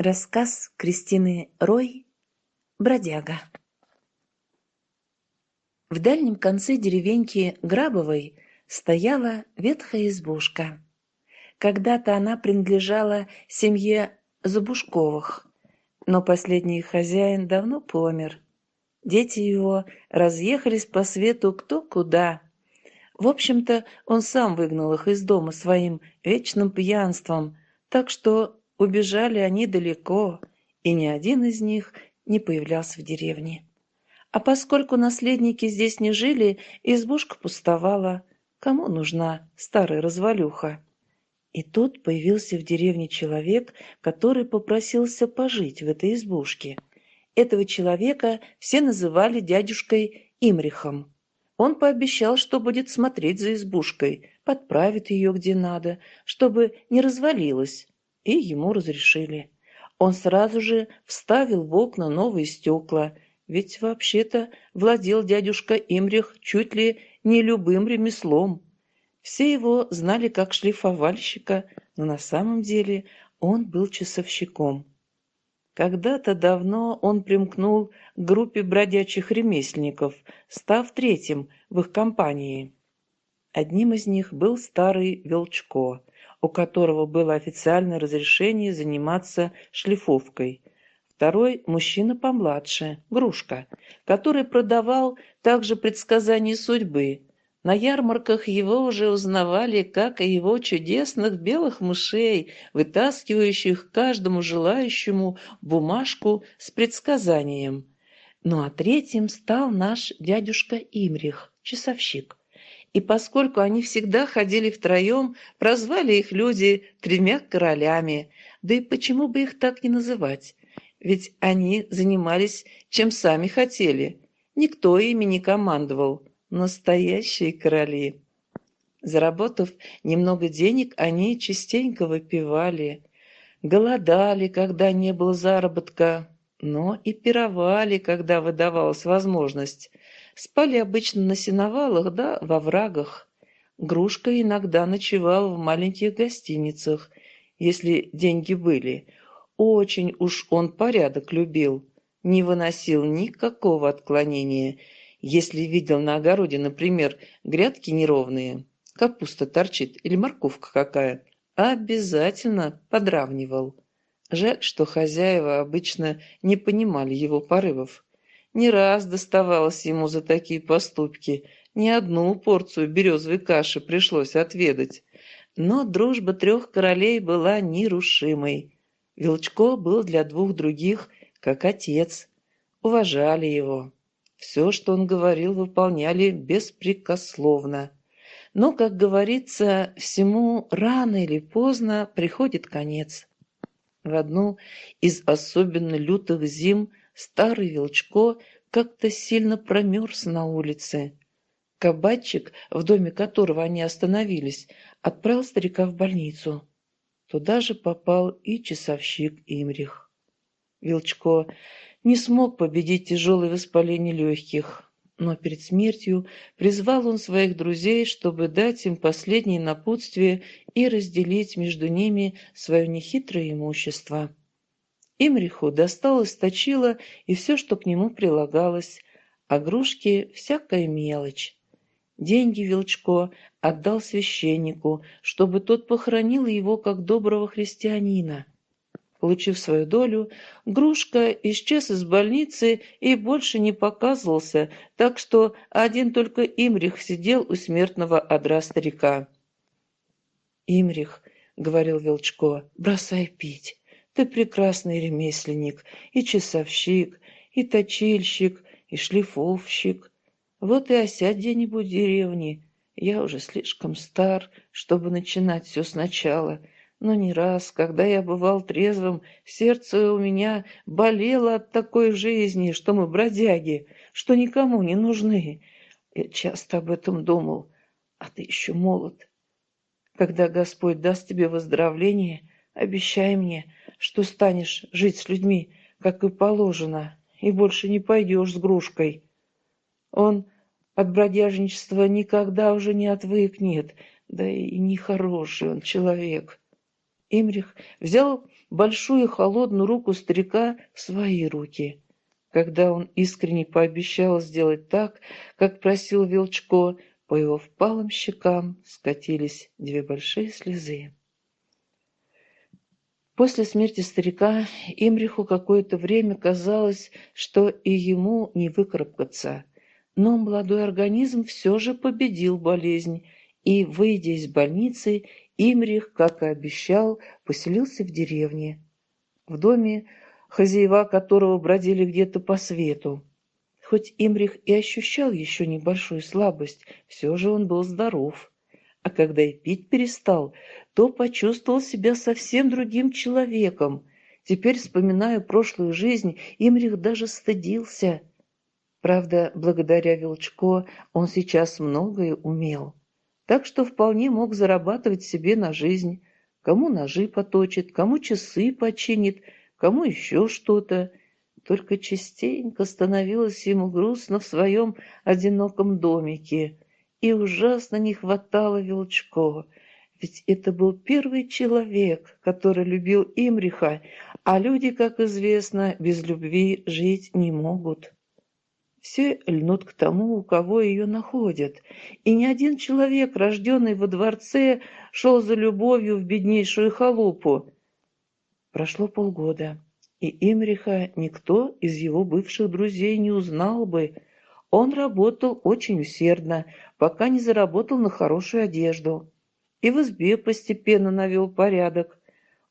Рассказ Кристины Рой «Бродяга». В дальнем конце деревеньки Грабовой стояла ветхая избушка. Когда-то она принадлежала семье Забушковых, но последний хозяин давно помер. Дети его разъехались по свету кто куда. В общем-то, он сам выгнал их из дома своим вечным пьянством, так что убежали они далеко, и ни один из них не появлялся в деревне. А поскольку наследники здесь не жили, избушка пустовала. Кому нужна старая развалюха? И тут появился в деревне человек, который попросился пожить в этой избушке. Этого человека все называли дядюшкой Имрихом. Он пообещал, что будет смотреть за избушкой, подправит ее где надо, чтобы не развалилась, и ему разрешили. Он сразу же вставил в окна новые стекла, ведь вообще-то владел дядюшка Имрих чуть ли не любым ремеслом. Все его знали как шлифовальщика, но на самом деле он был часовщиком. Когда-то давно он примкнул к группе бродячих ремесленников, став третьим в их компании. Одним из них был старый Велчко, у которого было официальное разрешение заниматься шлифовкой. Второй – мужчина помладше, Грушка, который продавал также предсказания судьбы, на ярмарках его уже узнавали, как и его чудесных белых мышей, вытаскивающих каждому желающему бумажку с предсказанием. Ну а третьим стал наш дядюшка Имрих, часовщик. И поскольку они всегда ходили втроем, прозвали их люди «тремя королями». Да и почему бы их так не называть? Ведь они занимались, чем сами хотели. Никто ими не командовал настоящие короли. Заработав немного денег, они частенько выпивали, голодали, когда не было заработка, но и пировали, когда выдавалась возможность. Спали обычно на сеновалах да во врагах. Грушка иногда ночевала в маленьких гостиницах, если деньги были. Очень уж он порядок любил, не выносил никакого отклонения – если видел на огороде, например, грядки неровные, капуста торчит или морковка какая, обязательно подравнивал. Жаль, что хозяева обычно не понимали его порывов. Не раз доставалось ему за такие поступки, ни одну порцию березовой каши пришлось отведать. Но дружба трех королей была нерушимой. Вилчко был для двух других, как отец. Уважали его. Все, что он говорил, выполняли беспрекословно. Но, как говорится, всему рано или поздно приходит конец. В одну из особенно лютых зим старый Велчко как-то сильно промерз на улице. Кабачик, в доме которого они остановились, отправил старика в больницу. Туда же попал и часовщик Имрих. Велчко не смог победить тяжелые воспаление легких. Но перед смертью призвал он своих друзей, чтобы дать им последнее напутствие и разделить между ними свое нехитрое имущество. Имриху досталось точило и все, что к нему прилагалось, а грушке всякая мелочь. Деньги Вилчко отдал священнику, чтобы тот похоронил его как доброго христианина. Получив свою долю, Грушка исчез из больницы и больше не показывался, так что один только Имрих сидел у смертного одра старика. «Имрих», — говорил Велчко, — «бросай пить. Ты прекрасный ремесленник, и часовщик, и точильщик, и шлифовщик. Вот и осядь где-нибудь в деревне. Я уже слишком стар, чтобы начинать все сначала». Но не раз, когда я бывал трезвым, сердце у меня болело от такой жизни, что мы бродяги, что никому не нужны. Я часто об этом думал. А ты еще молод. Когда Господь даст тебе выздоровление, обещай мне, что станешь жить с людьми, как и положено, и больше не пойдешь с грушкой. Он от бродяжничества никогда уже не отвыкнет, да и нехороший он человек. Эмрих взял большую холодную руку старика в свои руки. Когда он искренне пообещал сделать так, как просил Велчко, по его впалым щекам скатились две большие слезы. После смерти старика Имриху какое-то время казалось, что и ему не выкарабкаться. Но молодой организм все же победил болезнь, и, выйдя из больницы, Имрих, как и обещал, поселился в деревне, в доме, хозяева которого бродили где-то по свету. Хоть Имрих и ощущал еще небольшую слабость, все же он был здоров. А когда и пить перестал, то почувствовал себя совсем другим человеком. Теперь, вспоминая прошлую жизнь, Имрих даже стыдился. Правда, благодаря Велчко он сейчас многое умел так что вполне мог зарабатывать себе на жизнь. Кому ножи поточит, кому часы починит, кому еще что-то. Только частенько становилось ему грустно в своем одиноком домике. И ужасно не хватало Велчкова. Ведь это был первый человек, который любил Имриха, а люди, как известно, без любви жить не могут. Все льнут к тому, у кого ее находят, и ни один человек, рожденный во дворце, шел за любовью в беднейшую халупу. Прошло полгода, и Имриха никто из его бывших друзей не узнал бы. Он работал очень усердно, пока не заработал на хорошую одежду. И в избе постепенно навел порядок.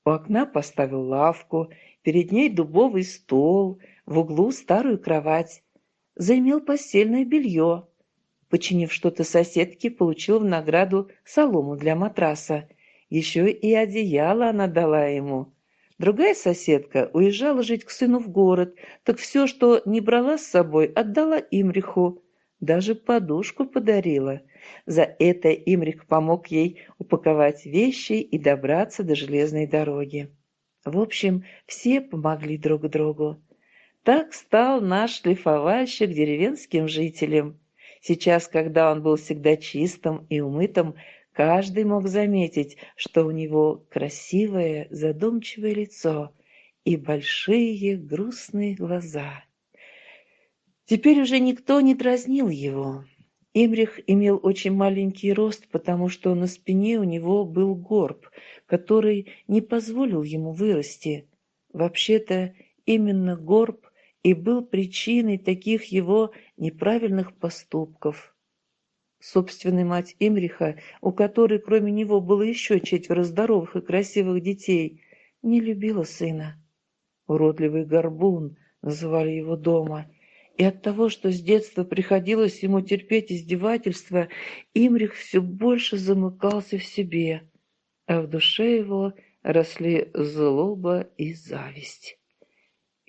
У окна поставил лавку, перед ней дубовый стол, в углу старую кровать займел постельное белье, починив что-то соседке, получил в награду солому для матраса. Еще и одеяло она дала ему. Другая соседка уезжала жить к сыну в город, так все, что не брала с собой, отдала Имриху. Даже подушку подарила. За это Имрих помог ей упаковать вещи и добраться до железной дороги. В общем, все помогли друг другу. Так стал наш шлифовальщик деревенским жителем. Сейчас, когда он был всегда чистым и умытым, каждый мог заметить, что у него красивое задумчивое лицо и большие грустные глаза. Теперь уже никто не дразнил его. Имрих имел очень маленький рост, потому что на спине у него был горб, который не позволил ему вырасти. Вообще-то именно горб и был причиной таких его неправильных поступков. Собственная мать Имриха, у которой кроме него было еще четверо здоровых и красивых детей, не любила сына. Уродливый горбун называли его дома. И от того, что с детства приходилось ему терпеть издевательства, Имрих все больше замыкался в себе, а в душе его росли злоба и зависть.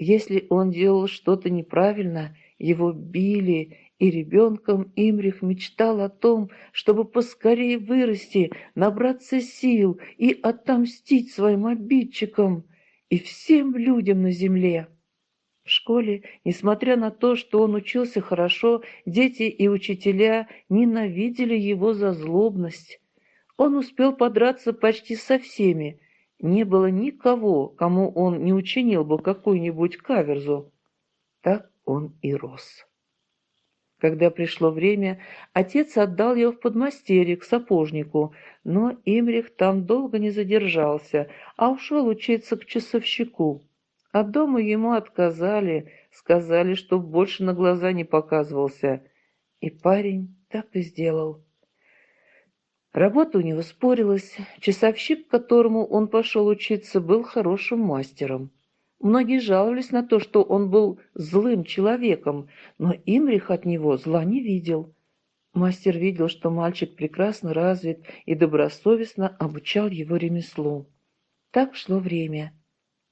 Если он делал что-то неправильно, его били, и ребенком Имрих мечтал о том, чтобы поскорее вырасти, набраться сил и отомстить своим обидчикам и всем людям на земле. В школе, несмотря на то, что он учился хорошо, дети и учителя ненавидели его за злобность. Он успел подраться почти со всеми, не было никого, кому он не учинил бы какую-нибудь каверзу. Так он и рос. Когда пришло время, отец отдал его в подмастерье к сапожнику, но Имрих там долго не задержался, а ушел учиться к часовщику. От дома ему отказали, сказали, чтоб больше на глаза не показывался. И парень так и сделал. Работа у него спорилась. Часовщик, к которому он пошел учиться, был хорошим мастером. Многие жаловались на то, что он был злым человеком, но Имрих от него зла не видел. Мастер видел, что мальчик прекрасно развит и добросовестно обучал его ремеслу. Так шло время.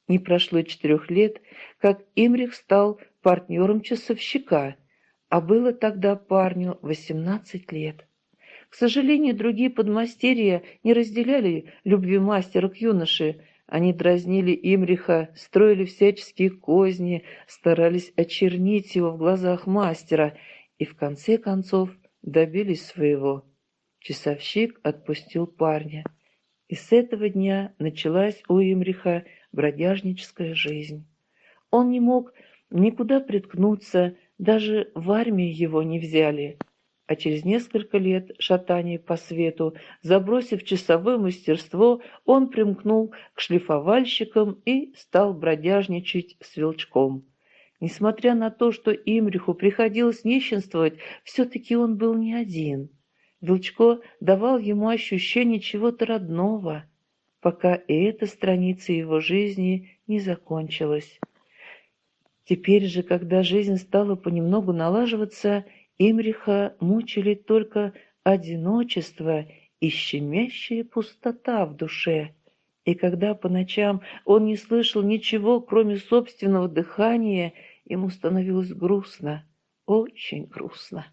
Не прошло четырех лет, как Имрих стал партнером часовщика, а было тогда парню восемнадцать лет. К сожалению, другие подмастерья не разделяли любви мастера к юноше. Они дразнили Имриха, строили всяческие козни, старались очернить его в глазах мастера и, в конце концов, добились своего. Часовщик отпустил парня. И с этого дня началась у Имриха бродяжническая жизнь. Он не мог никуда приткнуться, даже в армию его не взяли а через несколько лет шатаний по свету, забросив часовое мастерство, он примкнул к шлифовальщикам и стал бродяжничать с Велчком. Несмотря на то, что Имриху приходилось нищенствовать, все-таки он был не один. Велчко давал ему ощущение чего-то родного, пока и эта страница его жизни не закончилась. Теперь же, когда жизнь стала понемногу налаживаться, Имриха мучили только одиночество и щемящая пустота в душе. И когда по ночам он не слышал ничего, кроме собственного дыхания, ему становилось грустно, очень грустно.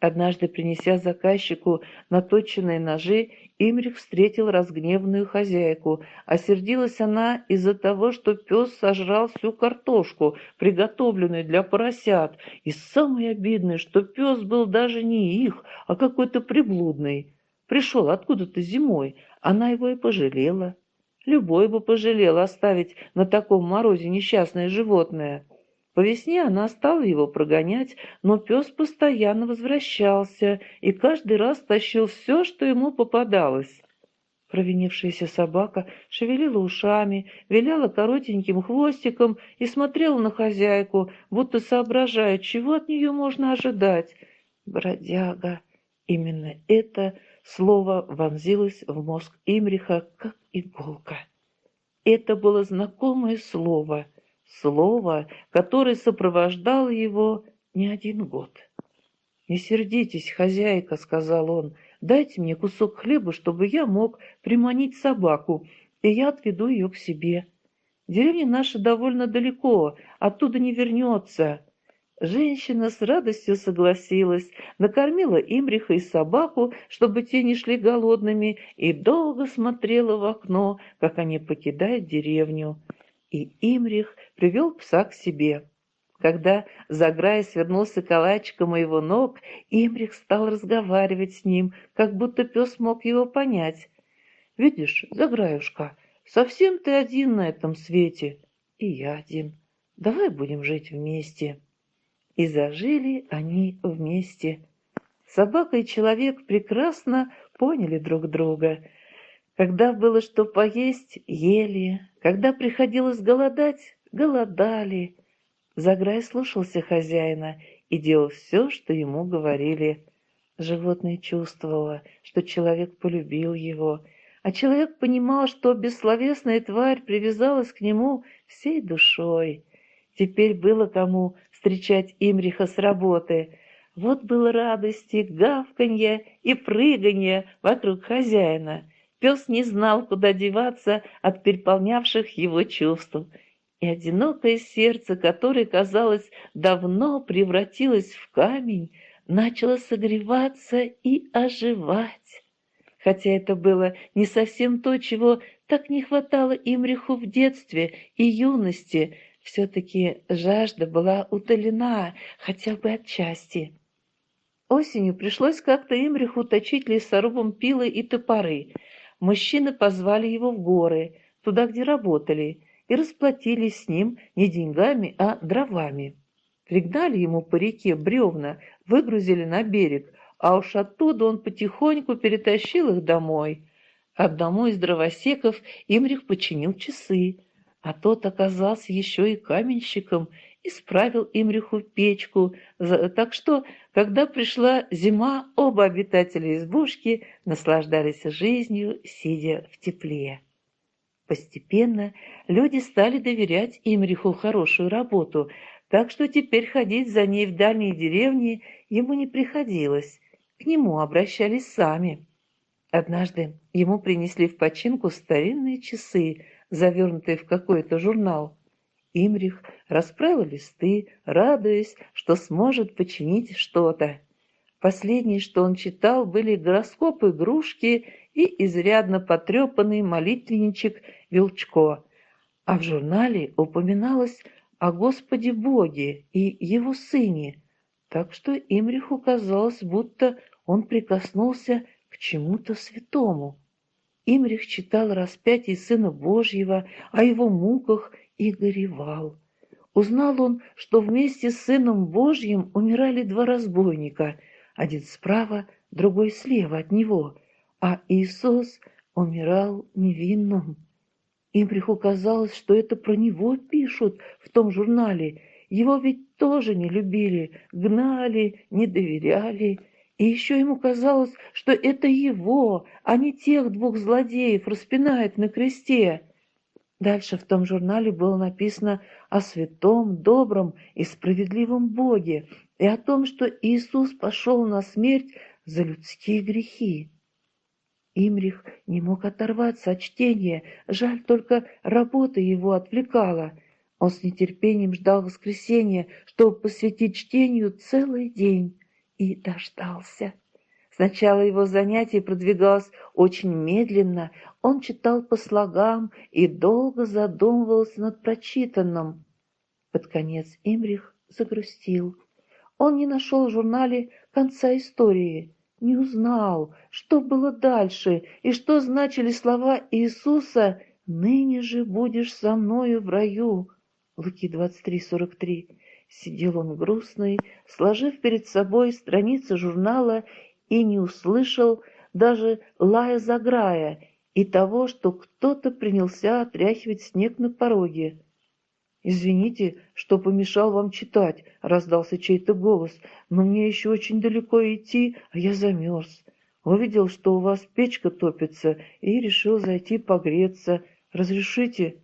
Однажды, принеся заказчику наточенные ножи, Имрик встретил разгневанную хозяйку. Осердилась она из-за того, что пес сожрал всю картошку, приготовленную для поросят. И самое обидное, что пес был даже не их, а какой-то приблудный. Пришел откуда-то зимой, она его и пожалела. Любой бы пожалел оставить на таком морозе несчастное животное. По весне она стала его прогонять, но пес постоянно возвращался и каждый раз тащил все, что ему попадалось. Провинившаяся собака шевелила ушами, виляла коротеньким хвостиком и смотрела на хозяйку, будто соображая, чего от нее можно ожидать. «Бродяга!» Именно это слово вонзилось в мозг Имриха, как иголка. Это было знакомое слово — Слово, который сопровождал его не один год. «Не сердитесь, хозяйка», — сказал он, — «дайте мне кусок хлеба, чтобы я мог приманить собаку, и я отведу ее к себе. Деревня наша довольно далеко, оттуда не вернется». Женщина с радостью согласилась, накормила Имриха и собаку, чтобы те не шли голодными, и долго смотрела в окно, как они покидают деревню. И Имрих привел пса к себе. Когда Заграев свернулся калачиком и его ног, Имрих стал разговаривать с ним, как будто пес мог его понять. «Видишь, Заграюшка, совсем ты один на этом свете, и я один. Давай будем жить вместе». И зажили они вместе. Собака и человек прекрасно поняли друг друга. Когда было что поесть, ели. Когда приходилось голодать, голодали. Заграй слушался хозяина и делал все, что ему говорили. Животное чувствовало, что человек полюбил его, а человек понимал, что бессловесная тварь привязалась к нему всей душой. Теперь было кому встречать Имриха с работы. Вот было радости, гавканье и прыганье вокруг хозяина. Пес не знал, куда деваться от переполнявших его чувств и одинокое сердце, которое, казалось, давно превратилось в камень, начало согреваться и оживать. Хотя это было не совсем то, чего так не хватало Имриху в детстве и юности, все-таки жажда была утолена хотя бы отчасти. Осенью пришлось как-то Имриху точить лесорубом пилы и топоры. Мужчины позвали его в горы, туда, где работали – и расплатились с ним не деньгами, а дровами. Пригнали ему по реке бревна, выгрузили на берег, а уж оттуда он потихоньку перетащил их домой. Одному из дровосеков Имрих починил часы, а тот оказался еще и каменщиком исправил Имриху печку, так что, когда пришла зима, оба обитателя избушки наслаждались жизнью, сидя в тепле. Постепенно люди стали доверять Имриху хорошую работу, так что теперь ходить за ней в дальние деревни ему не приходилось. К нему обращались сами. Однажды ему принесли в починку старинные часы, завернутые в какой-то журнал. Имрих расправил листы, радуясь, что сможет починить что-то. Последние, что он читал, были гороскопы, игрушки и изрядно потрепанный молитвенничек Велчко. А в журнале упоминалось о Господе Боге и Его Сыне, так что Имриху казалось, будто он прикоснулся к чему-то святому. Имрих читал распятие Сына Божьего, о его муках и горевал. Узнал он, что вместе с Сыном Божьим умирали два разбойника, один справа, другой слева от него — а Иисус умирал невинным. Им приху казалось, что это про него пишут в том журнале. Его ведь тоже не любили, гнали, не доверяли. И еще ему казалось, что это его, а не тех двух злодеев, распинает на кресте. Дальше в том журнале было написано о святом, добром и справедливом Боге и о том, что Иисус пошел на смерть за людские грехи. Имрих не мог оторваться от чтения, жаль только работа его отвлекала. Он с нетерпением ждал воскресенья, чтобы посвятить чтению целый день, и дождался. Сначала его занятие продвигалось очень медленно, он читал по слогам и долго задумывался над прочитанным. Под конец Имрих загрустил. Он не нашел в журнале конца истории – не узнал, что было дальше и что значили слова Иисуса «Ныне же будешь со мною в раю». Луки 23:43. Сидел он грустный, сложив перед собой страницы журнала и не услышал даже лая заграя и того, что кто-то принялся отряхивать снег на пороге извините что помешал вам читать раздался чей то голос. Но мне еще очень далеко идти а я замерз. Увидел что у вас печка топится и решил зайти погреться. Разрешите?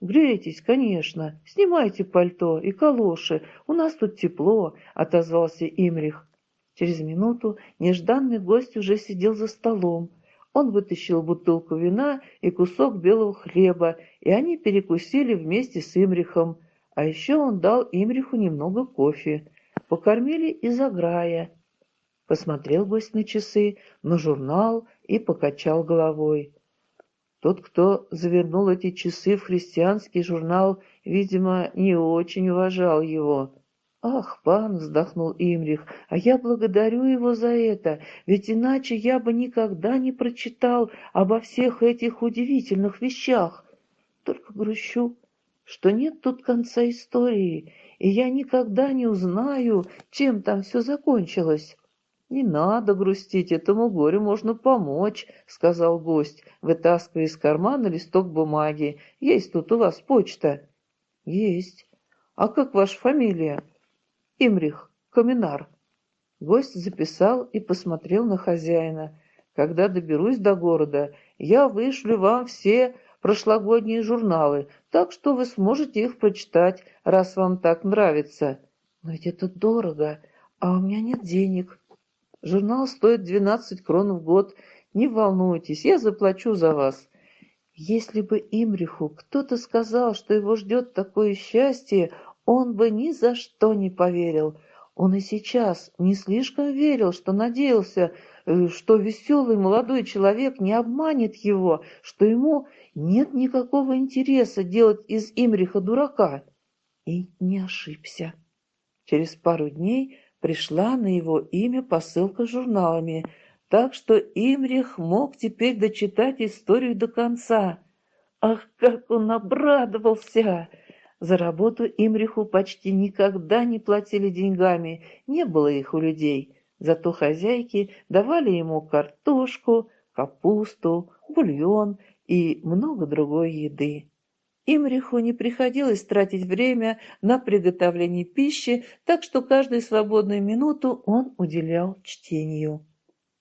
Грейтесь конечно. Снимайте пальто и калоши. У нас тут тепло отозвался имрих. Через минуту нежданный гость уже сидел за столом. Он вытащил бутылку вина и кусок белого хлеба, и они перекусили вместе с Имрихом. А еще он дал Имриху немного кофе. Покормили и заграя. Посмотрел гость на часы, на журнал и покачал головой. Тот, кто завернул эти часы в христианский журнал, видимо, не очень уважал его. Ах, пан, вздохнул Имрих, а я благодарю его за это, ведь иначе я бы никогда не прочитал обо всех этих удивительных вещах. Только грущу, что нет тут конца истории, и я никогда не узнаю, чем там все закончилось. «Не надо грустить, этому горю можно помочь», — сказал гость, вытаскивая из кармана листок бумаги. «Есть тут у вас почта?» «Есть. А как ваша фамилия?» Имрих, каминар. Гость записал и посмотрел на хозяина. Когда доберусь до города, я вышлю вам все прошлогодние журналы, так что вы сможете их прочитать, раз вам так нравится. Но ведь это дорого, а у меня нет денег. Журнал стоит 12 крон в год. Не волнуйтесь, я заплачу за вас. Если бы Имриху кто-то сказал, что его ждет такое счастье, он бы ни за что не поверил. Он и сейчас не слишком верил, что надеялся, э, что веселый молодой человек не обманет его, что ему нет никакого интереса делать из Имриха дурака. И не ошибся. Через пару дней пришла на его имя посылка с журналами, так что Имрих мог теперь дочитать историю до конца. Ах, как он обрадовался! За работу Имриху почти никогда не платили деньгами, не было их у людей. Зато хозяйки давали ему картошку, капусту, бульон и много другой еды. Имриху не приходилось тратить время на приготовление пищи, так что каждую свободную минуту он уделял чтению.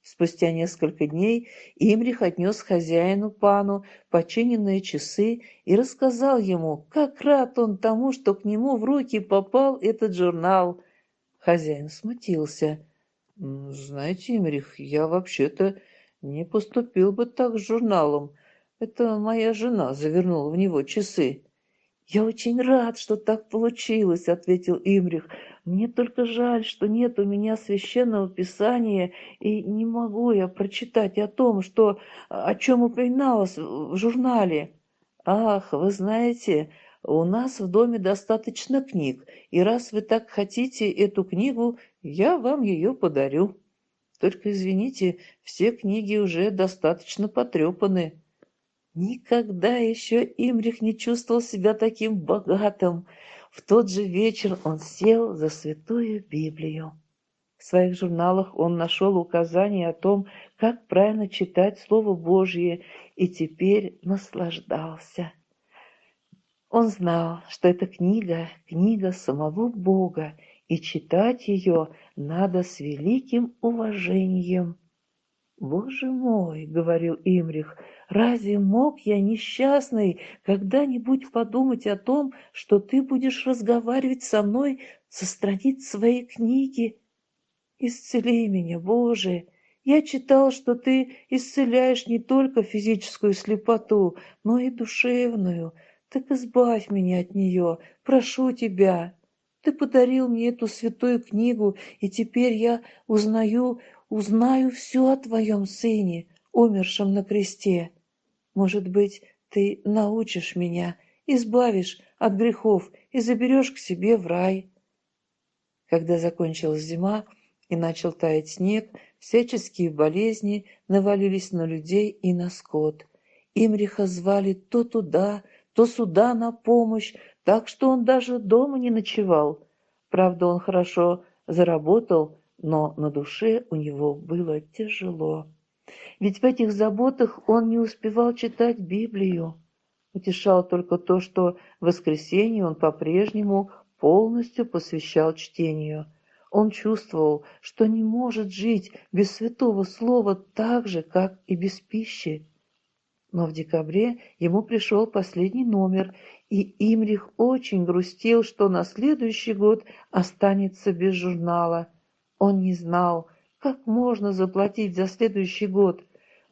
Спустя несколько дней Имрих отнес хозяину пану починенные часы и рассказал ему, как рад он тому, что к нему в руки попал этот журнал. Хозяин смутился. «Знаете, Имрих, я вообще-то не поступил бы так с журналом. Это моя жена завернула в него часы». «Я очень рад, что так получилось», — ответил Имрих. Мне только жаль, что нет у меня священного писания, и не могу я прочитать о том, что, о чем упоминалось в журнале. Ах, вы знаете, у нас в доме достаточно книг, и раз вы так хотите эту книгу, я вам ее подарю. Только, извините, все книги уже достаточно потрепаны. Никогда еще Имрих не чувствовал себя таким богатым, в тот же вечер он сел за Святую Библию. В своих журналах он нашел указания о том, как правильно читать Слово Божье, и теперь наслаждался. Он знал, что эта книга – книга самого Бога, и читать ее надо с великим уважением. «Боже мой!» – говорил Имрих – разве мог я, несчастный, когда-нибудь подумать о том, что ты будешь разговаривать со мной со страниц своей книги? Исцели меня, Боже! Я читал, что ты исцеляешь не только физическую слепоту, но и душевную. Так избавь меня от нее, прошу тебя. Ты подарил мне эту святую книгу, и теперь я узнаю, узнаю все о твоем сыне, умершем на кресте может быть ты научишь меня. Избавишь от грехов и заберешь к себе в рай. Когда закончилась зима и начал таять снег всяческие болезни навалились на людей и на скот. Имриха звали то туда то сюда на помощь так что он даже дома не ночевал. Правда он хорошо заработал но на душе у него было тяжело. Ведь в этих заботах он не успевал читать Библию. Утешал только то, что в воскресенье он по-прежнему полностью посвящал чтению. Он чувствовал, что не может жить без святого слова так же, как и без пищи. Но в декабре ему пришел последний номер, и Имрих очень грустил, что на следующий год останется без журнала. Он не знал, как можно заплатить за следующий год?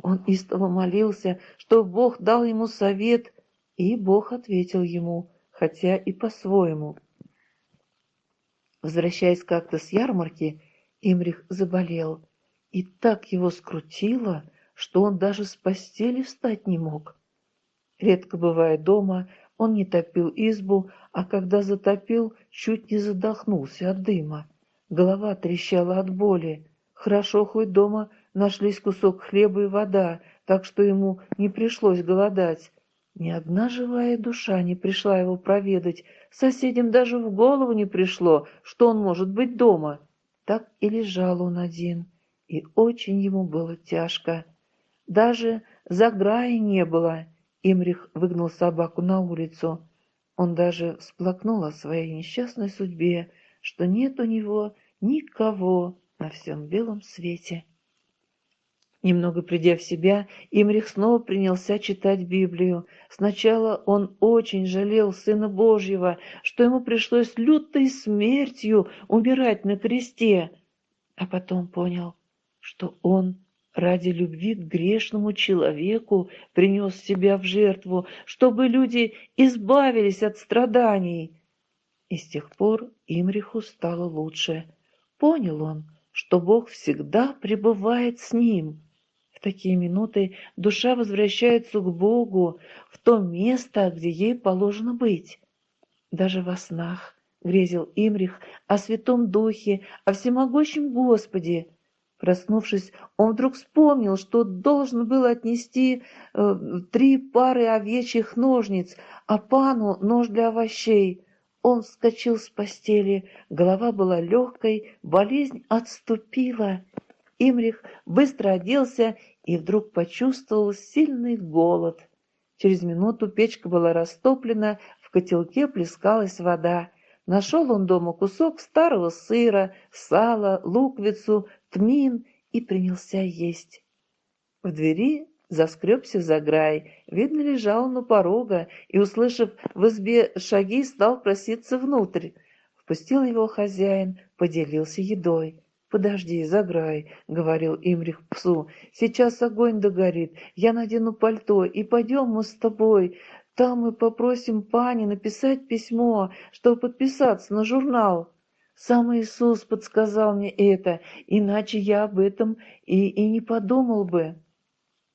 Он истово молился, что Бог дал ему совет, и Бог ответил ему, хотя и по-своему. Возвращаясь как-то с ярмарки, Имрих заболел, и так его скрутило, что он даже с постели встать не мог. Редко бывая дома, он не топил избу, а когда затопил, чуть не задохнулся от дыма. Голова трещала от боли хорошо хоть дома нашлись кусок хлеба и вода, так что ему не пришлось голодать. Ни одна живая душа не пришла его проведать, соседям даже в голову не пришло, что он может быть дома. Так и лежал он один, и очень ему было тяжко. Даже заграи не было. Имрих выгнал собаку на улицу. Он даже всплакнул о своей несчастной судьбе, что нет у него никого, на всем белом свете. Немного придя в себя, Имрих снова принялся читать Библию. Сначала он очень жалел Сына Божьего, что ему пришлось лютой смертью умирать на кресте, а потом понял, что он ради любви к грешному человеку принес себя в жертву, чтобы люди избавились от страданий. И с тех пор Имриху стало лучше. Понял он, что Бог всегда пребывает с ним. В такие минуты душа возвращается к Богу, в то место, где ей положено быть. Даже во снах грезил Имрих о Святом Духе, о всемогущем Господе. Проснувшись, он вдруг вспомнил, что должен был отнести э, три пары овечьих ножниц, а пану нож для овощей. Он вскочил с постели, голова была легкой, болезнь отступила. Имрих быстро оделся и вдруг почувствовал сильный голод. Через минуту печка была растоплена, в котелке плескалась вода. Нашел он дома кусок старого сыра, сала, луковицу, тмин и принялся есть. В двери Заскребся за край, видно, лежал на порога и, услышав в избе шаги, стал проситься внутрь. Впустил его хозяин, поделился едой. «Подожди, заграй», — говорил Имрих псу, — «сейчас огонь догорит, я надену пальто, и пойдем мы с тобой. Там мы попросим пани написать письмо, чтобы подписаться на журнал». Сам Иисус подсказал мне это, иначе я об этом и, и не подумал бы.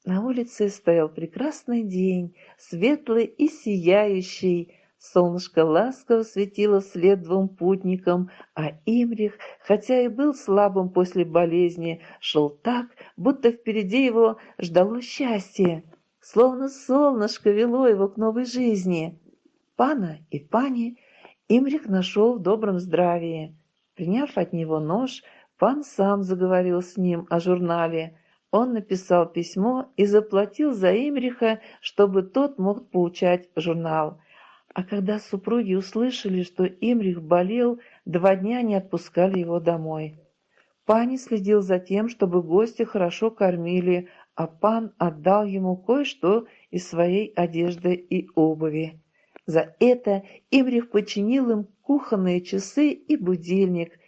На улице стоял прекрасный день, светлый и сияющий. Солнышко ласково светило вслед двум путникам, а Имрих, хотя и был слабым после болезни, шел так, будто впереди его ждало счастье. Словно солнышко вело его к новой жизни. Пана и пани Имрих нашел в добром здравии. Приняв от него нож, пан сам заговорил с ним о журнале – он написал письмо и заплатил за Имриха, чтобы тот мог получать журнал. А когда супруги услышали, что Имрих болел, два дня не отпускали его домой. Пани следил за тем, чтобы гости хорошо кормили, а пан отдал ему кое-что из своей одежды и обуви. За это Имрих починил им кухонные часы и будильник.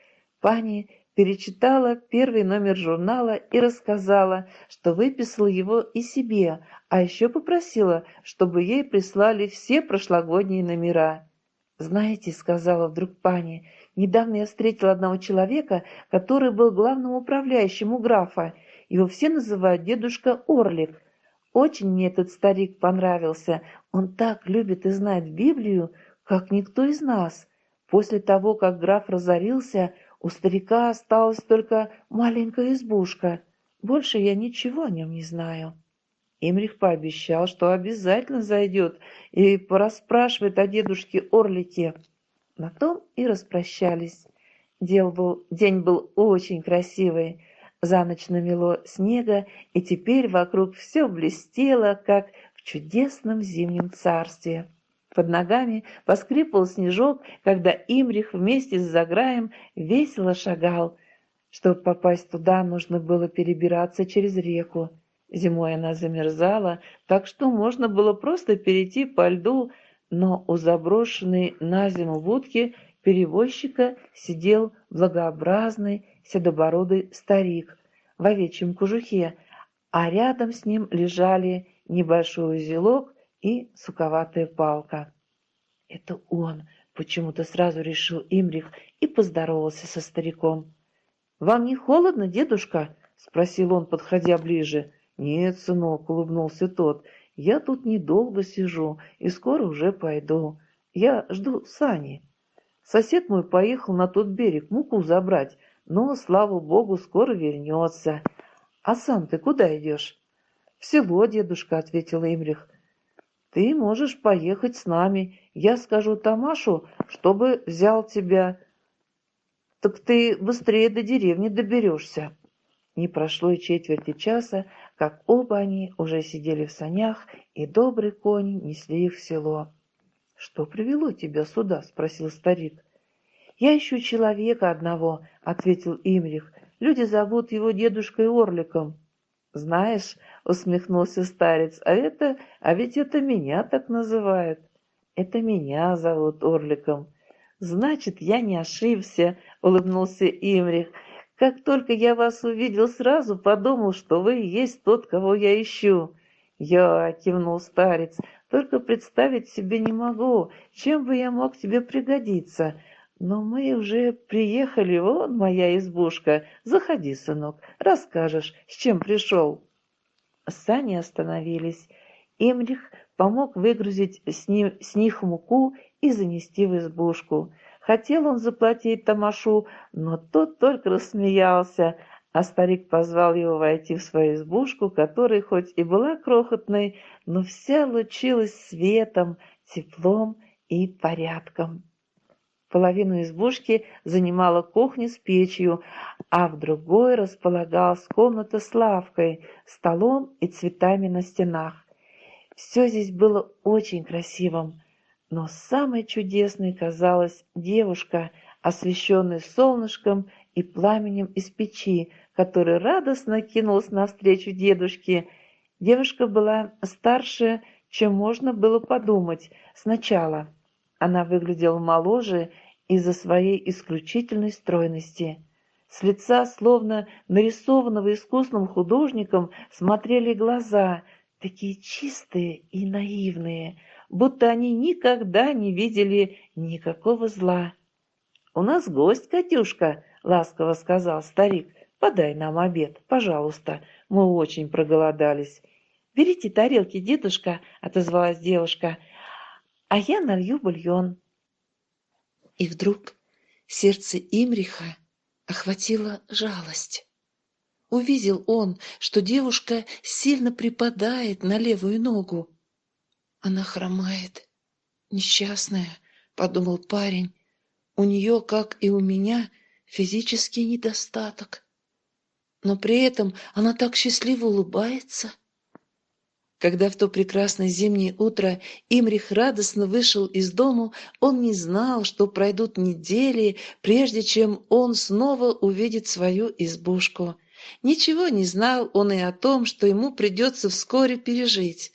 Пани перечитала первый номер журнала и рассказала, что выписала его и себе, а еще попросила, чтобы ей прислали все прошлогодние номера. «Знаете», — сказала вдруг пани, — «недавно я встретила одного человека, который был главным управляющим у графа. Его все называют дедушка Орлик. Очень мне этот старик понравился. Он так любит и знает Библию, как никто из нас. После того, как граф разорился, у Старика осталась только маленькая избушка. Больше я ничего о нем не знаю. Имрих пообещал, что обязательно зайдет и порасспрашивает о дедушке Орлике. На том и распрощались. Дел был, день был очень красивый. За ночь намело снега, и теперь вокруг все блестело, как в чудесном зимнем царстве. Под ногами поскрипывал снежок, когда Имрих вместе с Заграем весело шагал. Чтобы попасть туда, нужно было перебираться через реку. Зимой она замерзала, так что можно было просто перейти по льду, но у заброшенной на зиму будки перевозчика сидел благообразный седобородый старик в овечьем кожухе, а рядом с ним лежали небольшой узелок и суковатая палка. Это он почему-то сразу решил Имрих и поздоровался со стариком. «Вам не холодно, дедушка?» — спросил он, подходя ближе. «Нет, сынок», — улыбнулся тот, — «я тут недолго сижу и скоро уже пойду. Я жду сани». Сосед мой поехал на тот берег муку забрать, но, слава богу, скоро вернется. «А сам ты куда идешь?» «В село, дедушка», — ответил Имрих. Ты можешь поехать с нами. Я скажу Тамашу, чтобы взял тебя. Так ты быстрее до деревни доберешься». Не прошло и четверти часа, как оба они уже сидели в санях, и добрый конь несли их в село. «Что привело тебя сюда?» — спросил старик. «Я ищу человека одного», — ответил Имрих. «Люди зовут его дедушкой Орликом». «Знаешь, — усмехнулся старец, — а, это, а ведь это меня так называют. Это меня зовут Орликом. Значит, я не ошибся, — улыбнулся Имрих. Как только я вас увидел, сразу подумал, что вы и есть тот, кого я ищу. Я кивнул старец. Только представить себе не могу, чем бы я мог тебе пригодиться. Но мы уже приехали, вот моя избушка. Заходи, сынок, расскажешь, с чем пришел». Сани остановились. Эмрих помог выгрузить с, ним, с них муку и занести в избушку. Хотел он заплатить Тамашу, но тот только рассмеялся, а старик позвал его войти в свою избушку, которая хоть и была крохотной, но вся лучилась светом, теплом и порядком. Половину избушки занимала кухня с печью, а в другой располагалась комната с лавкой, столом и цветами на стенах. Все здесь было очень красивым, но самой чудесной казалась девушка, освещенная солнышком и пламенем из печи, который радостно кинулась навстречу дедушке. Девушка была старше, чем можно было подумать сначала. Она выглядела моложе из-за своей исключительной стройности. С лица, словно нарисованного искусным художником, смотрели глаза, такие чистые и наивные, будто они никогда не видели никакого зла. «У нас гость, Катюшка», — ласково сказал старик. «Подай нам обед, пожалуйста, мы очень проголодались». «Берите тарелки, дедушка», — отозвалась девушка, — «а я налью бульон» и вдруг сердце Имриха охватила жалость. Увидел он, что девушка сильно припадает на левую ногу. Она хромает. Несчастная, подумал парень. У нее, как и у меня, физический недостаток. Но при этом она так счастливо улыбается. Когда в то прекрасное зимнее утро Имрих радостно вышел из дому, он не знал, что пройдут недели, прежде чем он снова увидит свою избушку. Ничего не знал он и о том, что ему придется вскоре пережить.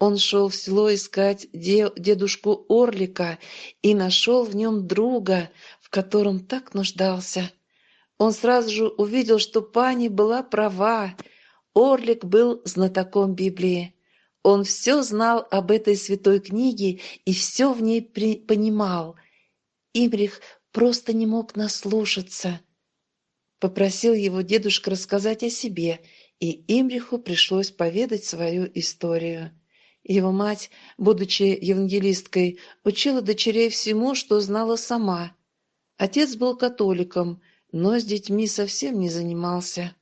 Он шел в село искать де дедушку Орлика и нашел в нем друга, в котором так нуждался. Он сразу же увидел, что пани была права, Орлик был знатоком Библии. Он все знал об этой святой книге и все в ней при... понимал. Имрих просто не мог наслушаться. Попросил его дедушка рассказать о себе, и Имриху пришлось поведать свою историю. Его мать, будучи евангелисткой, учила дочерей всему, что знала сама. Отец был католиком, но с детьми совсем не занимался.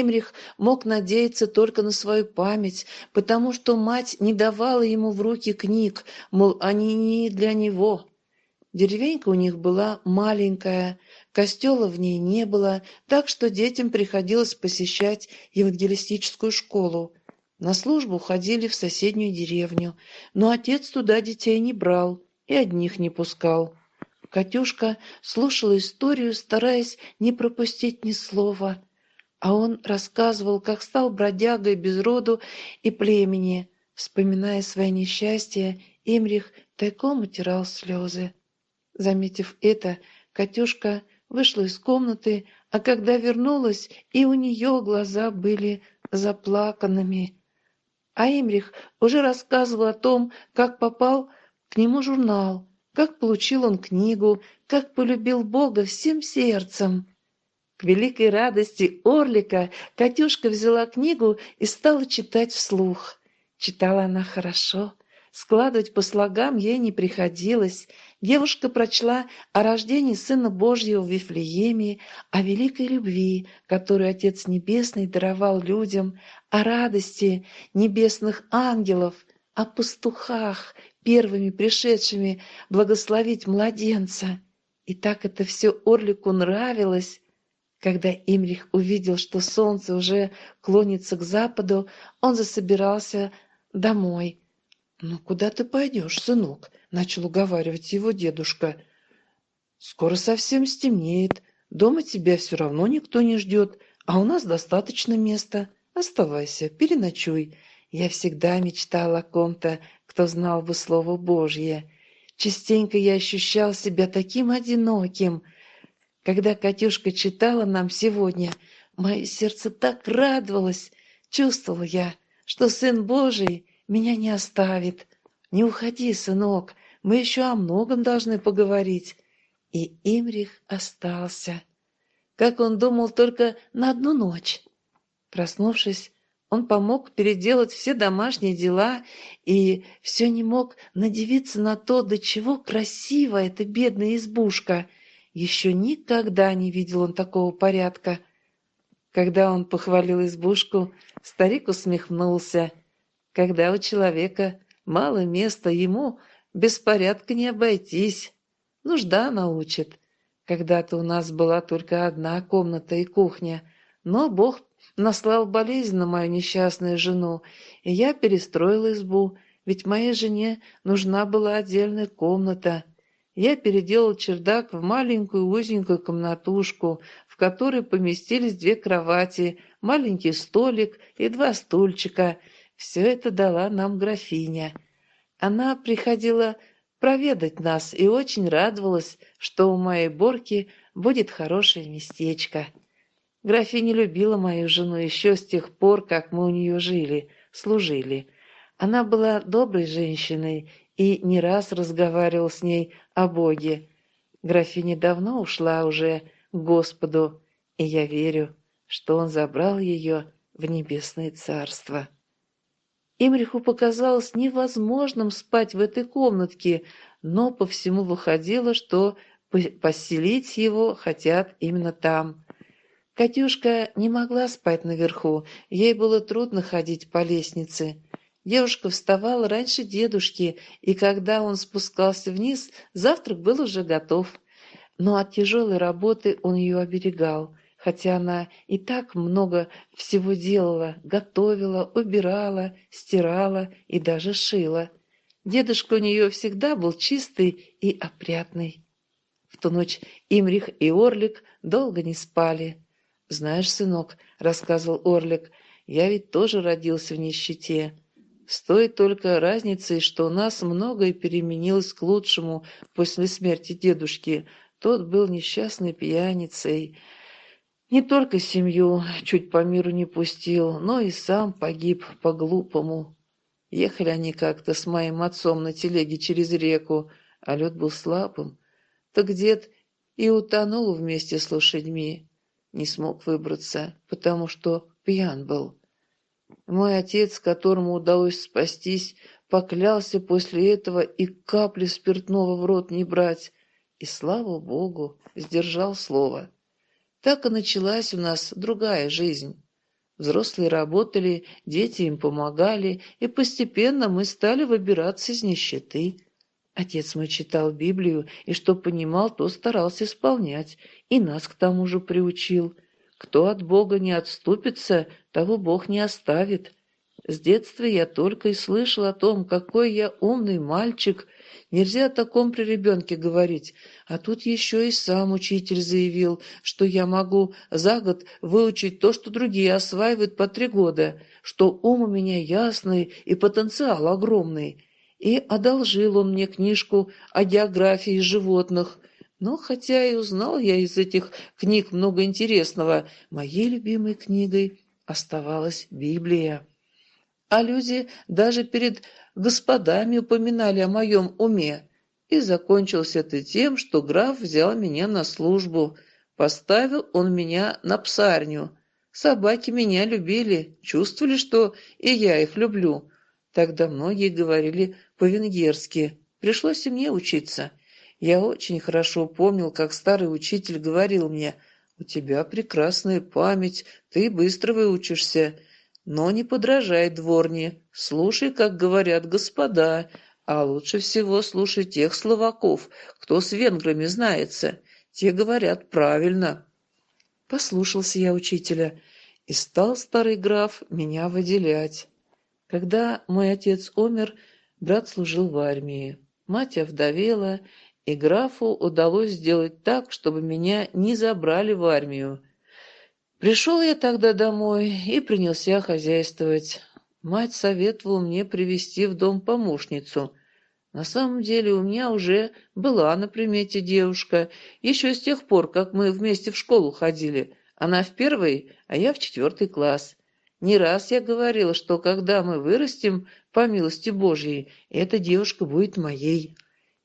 Имрих мог надеяться только на свою память, потому что мать не давала ему в руки книг, мол, они не для него. Деревенька у них была маленькая, костела в ней не было, так что детям приходилось посещать евангелистическую школу. На службу ходили в соседнюю деревню, но отец туда детей не брал и одних не пускал. Катюшка слушала историю, стараясь не пропустить ни слова, а он рассказывал, как стал бродягой без роду и племени. Вспоминая свои несчастья, Имрих тайком утирал слезы. Заметив это, Катюшка вышла из комнаты, а когда вернулась, и у нее глаза были заплаканными. А Имрих уже рассказывал о том, как попал к нему журнал, как получил он книгу, как полюбил Бога всем сердцем. К великой радости Орлика Катюшка взяла книгу и стала читать вслух. Читала она хорошо. Складывать по слогам ей не приходилось. Девушка прочла о рождении Сына Божьего в Вифлееме, о великой любви, которую Отец Небесный даровал людям, о радости небесных ангелов, о пастухах, первыми пришедшими благословить младенца. И так это все Орлику нравилось, когда Имрих увидел, что солнце уже клонится к западу, он засобирался домой. «Ну, куда ты пойдешь, сынок?» — начал уговаривать его дедушка. «Скоро совсем стемнеет. Дома тебя все равно никто не ждет, а у нас достаточно места. Оставайся, переночуй. Я всегда мечтал о ком-то, кто знал бы Слово Божье. Частенько я ощущал себя таким одиноким». Когда Катюшка читала нам сегодня, мое сердце так радовалось, чувствовала я, что Сын Божий меня не оставит. Не уходи, сынок, мы еще о многом должны поговорить. И Имрих остался. Как он думал, только на одну ночь. Проснувшись, он помог переделать все домашние дела и все не мог надевиться на то, до чего красива эта бедная избушка — еще никогда не видел он такого порядка. Когда он похвалил избушку, старик усмехнулся. Когда у человека мало места, ему без порядка не обойтись. Нужда научит. Когда-то у нас была только одна комната и кухня, но Бог наслал болезнь на мою несчастную жену, и я перестроил избу, ведь моей жене нужна была отдельная комната. Я переделал чердак в маленькую узенькую комнатушку, в которой поместились две кровати, маленький столик и два стульчика. Все это дала нам графиня. Она приходила проведать нас и очень радовалась, что у моей Борки будет хорошее местечко. Графиня любила мою жену еще с тех пор, как мы у нее жили, служили. Она была доброй женщиной и не раз разговаривал с ней о Боге. Графиня давно ушла уже к Господу, и я верю, что Он забрал ее в небесное царство. Имриху показалось невозможным спать в этой комнатке, но по всему выходило, что поселить его хотят именно там. Катюшка не могла спать наверху, ей было трудно ходить по лестнице. Девушка вставала раньше дедушки, и когда он спускался вниз, завтрак был уже готов. Но от тяжелой работы он ее оберегал, хотя она и так много всего делала, готовила, убирала, стирала и даже шила. Дедушка у нее всегда был чистый и опрятный. В ту ночь Имрих и Орлик долго не спали. «Знаешь, сынок», — рассказывал Орлик, — «я ведь тоже родился в нищете. Стоит только разницей, что у нас многое переменилось к лучшему после смерти дедушки. Тот был несчастный пьяницей. Не только семью чуть по миру не пустил, но и сам погиб по-глупому. Ехали они как-то с моим отцом на телеге через реку, а лед был слабым. Так дед и утонул вместе с лошадьми. Не смог выбраться, потому что пьян был. Мой отец, которому удалось спастись, поклялся после этого и капли спиртного в рот не брать. И, слава богу, сдержал слово. Так и началась у нас другая жизнь. Взрослые работали, дети им помогали, и постепенно мы стали выбираться из нищеты. Отец мой читал Библию, и что понимал, то старался исполнять, и нас к тому же приучил. Кто от Бога не отступится, того Бог не оставит. С детства я только и слышал о том, какой я умный мальчик. Нельзя о таком при ребенке говорить. А тут еще и сам учитель заявил, что я могу за год выучить то, что другие осваивают по три года, что ум у меня ясный и потенциал огромный. И одолжил он мне книжку о географии животных – но хотя и узнал я из этих книг много интересного, моей любимой книгой оставалась Библия. А люди даже перед господами упоминали о моем уме. И закончился это тем, что граф взял меня на службу. Поставил он меня на псарню. Собаки меня любили, чувствовали, что и я их люблю. Тогда многие говорили по-венгерски. Пришлось и мне учиться. Я очень хорошо помнил, как старый учитель говорил мне, «У тебя прекрасная память, ты быстро выучишься, но не подражай дворни, слушай, как говорят господа, а лучше всего слушай тех словаков, кто с венграми знается, те говорят правильно». Послушался я учителя, и стал старый граф меня выделять. Когда мой отец умер, брат служил в армии. Мать овдовела, и графу удалось сделать так, чтобы меня не забрали в армию. Пришел я тогда домой и принялся хозяйствовать. Мать советовала мне привести в дом помощницу. На самом деле у меня уже была на примете девушка, еще с тех пор, как мы вместе в школу ходили. Она в первый, а я в четвертый класс. Не раз я говорила, что когда мы вырастем, по милости Божьей, эта девушка будет моей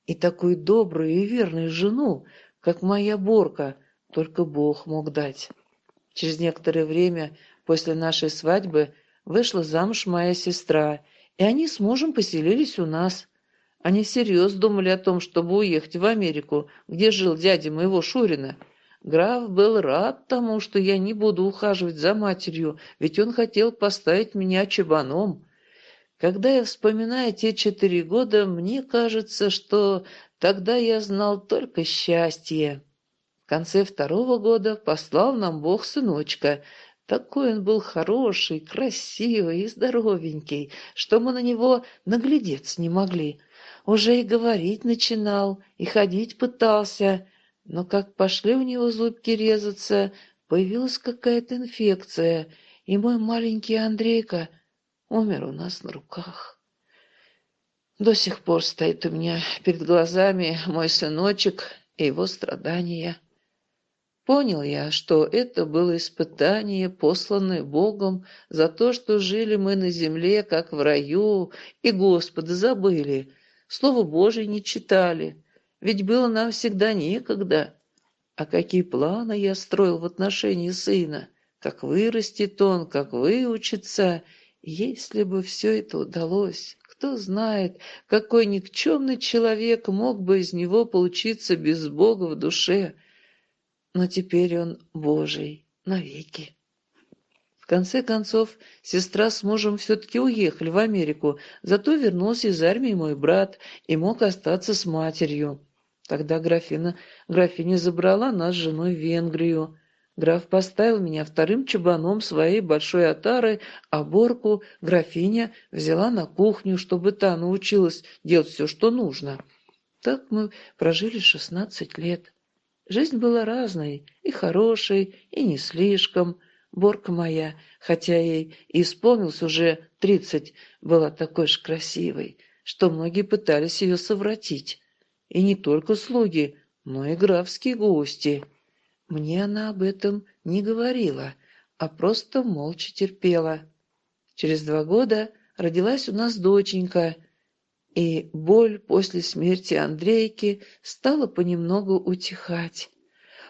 и такую добрую и верную жену, как моя Борка, только Бог мог дать. Через некоторое время после нашей свадьбы вышла замуж моя сестра, и они с мужем поселились у нас. Они всерьез думали о том, чтобы уехать в Америку, где жил дядя моего Шурина. Граф был рад тому, что я не буду ухаживать за матерью, ведь он хотел поставить меня чебаном. Когда я вспоминаю те четыре года, мне кажется, что тогда я знал только счастье. В конце второго года послал нам Бог сыночка. Такой он был хороший, красивый и здоровенький, что мы на него наглядеться не могли. Уже и говорить начинал, и ходить пытался, но как пошли у него зубки резаться, появилась какая-то инфекция, и мой маленький Андрейка – Умер у нас на руках. До сих пор стоит у меня перед глазами мой сыночек и его страдания. Понял я, что это было испытание, посланное Богом за то, что жили мы на земле, как в раю, и Господа забыли, Слово Божие не читали, ведь было нам всегда некогда. А какие планы я строил в отношении сына, как вырастет он, как выучится — если бы все это удалось, кто знает, какой никчемный человек мог бы из него получиться без Бога в душе. Но теперь он Божий навеки. В конце концов, сестра с мужем все-таки уехали в Америку, зато вернулся из армии мой брат и мог остаться с матерью. Тогда графина, графиня забрала нас с женой в Венгрию. Граф поставил меня вторым чебаном своей большой отары, а Борку графиня взяла на кухню, чтобы та научилась делать все, что нужно. Так мы прожили шестнадцать лет. Жизнь была разной, и хорошей, и не слишком. Борка моя, хотя ей и исполнилось уже тридцать, была такой же красивой, что многие пытались ее совратить. И не только слуги, но и графские гости». Мне она об этом не говорила, а просто молча терпела. Через два года родилась у нас доченька, и боль после смерти Андрейки стала понемногу утихать.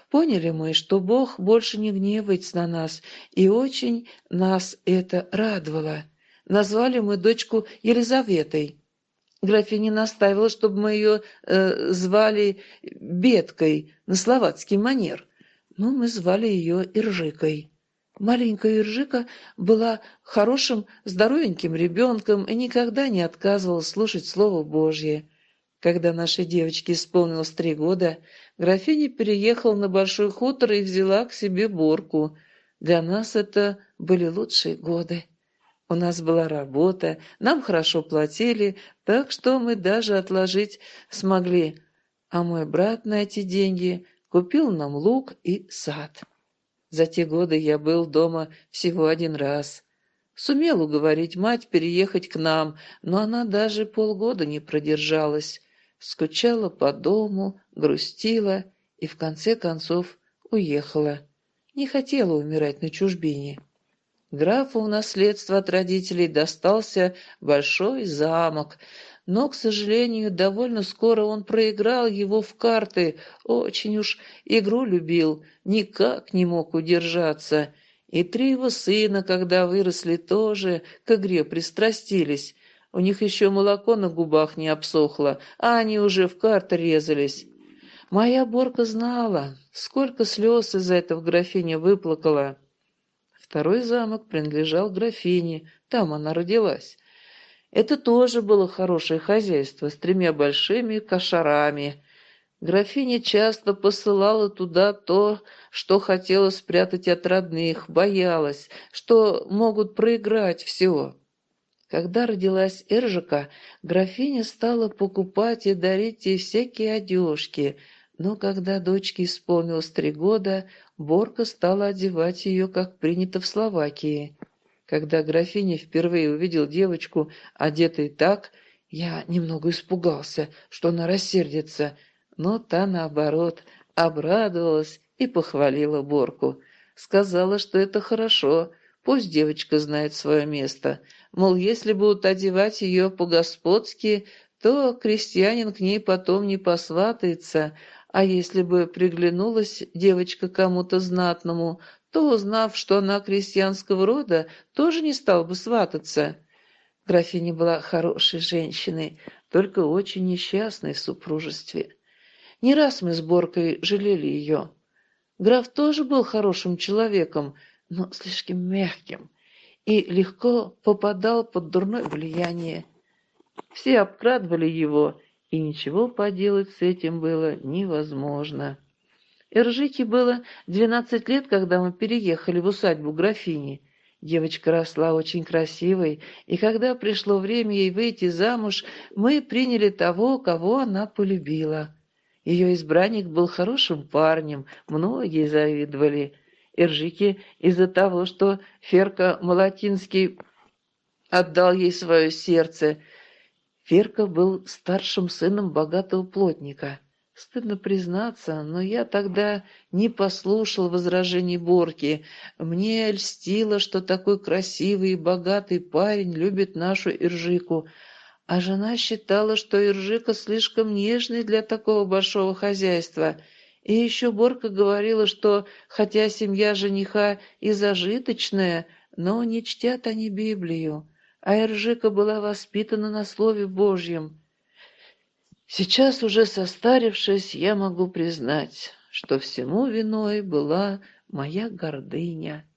Поняли мы, что Бог больше не гневается на нас, и очень нас это радовало. Назвали мы дочку Елизаветой. Графиня наставила, чтобы мы ее э, звали Беткой на словацкий манер. Ну мы звали ее Иржикой. Маленькая Иржика была хорошим, здоровеньким ребенком и никогда не отказывалась слушать Слово Божье. Когда нашей девочке исполнилось три года, графиня переехала на Большой хутор и взяла к себе Борку. Для нас это были лучшие годы. У нас была работа, нам хорошо платили, так что мы даже отложить смогли. А мой брат на эти деньги Купил нам лук и сад. За те годы я был дома всего один раз. Сумел уговорить мать переехать к нам, но она даже полгода не продержалась. Скучала по дому, грустила и в конце концов уехала. Не хотела умирать на чужбине. Графу в наследство от родителей достался большой замок – но, к сожалению, довольно скоро он проиграл его в карты, очень уж игру любил, никак не мог удержаться. И три его сына, когда выросли, тоже к игре пристрастились. У них еще молоко на губах не обсохло, а они уже в карты резались. Моя Борка знала, сколько слез из-за этого графиня выплакала. Второй замок принадлежал графине, там она родилась. Это тоже было хорошее хозяйство с тремя большими кошарами. Графиня часто посылала туда то, что хотела спрятать от родных, боялась, что могут проиграть все. Когда родилась Эржика, графиня стала покупать и дарить ей всякие одежки, но когда дочке исполнилось три года, Борка стала одевать ее, как принято в Словакии – когда графиня впервые увидел девочку, одетой так, я немного испугался, что она рассердится, но та, наоборот, обрадовалась и похвалила Борку. Сказала, что это хорошо, пусть девочка знает свое место. Мол, если будут одевать ее по-господски, то крестьянин к ней потом не посватается, а если бы приглянулась девочка кому-то знатному, то, узнав, что она крестьянского рода, тоже не стал бы свататься. Графиня была хорошей женщиной, только очень несчастной в супружестве. Не раз мы с Боркой жалели ее. Граф тоже был хорошим человеком, но слишком мягким, и легко попадал под дурное влияние. Все обкрадывали его, и ничего поделать с этим было невозможно. Иржике было двенадцать лет, когда мы переехали в усадьбу графини. Девочка росла очень красивой, и когда пришло время ей выйти замуж, мы приняли того, кого она полюбила. Ее избранник был хорошим парнем, многие завидовали. Иржике из-за того, что Ферка Малатинский отдал ей свое сердце. Ферка был старшим сыном богатого плотника. Стыдно признаться, но я тогда не послушал возражений Борки. Мне льстило, что такой красивый и богатый парень любит нашу Иржику. А жена считала, что Иржика слишком нежный для такого большого хозяйства. И еще Борка говорила, что хотя семья жениха и зажиточная, но не чтят они Библию. А Иржика была воспитана на Слове Божьем. Сейчас уже состарившись, я могу признать, что всему виной была моя гордыня.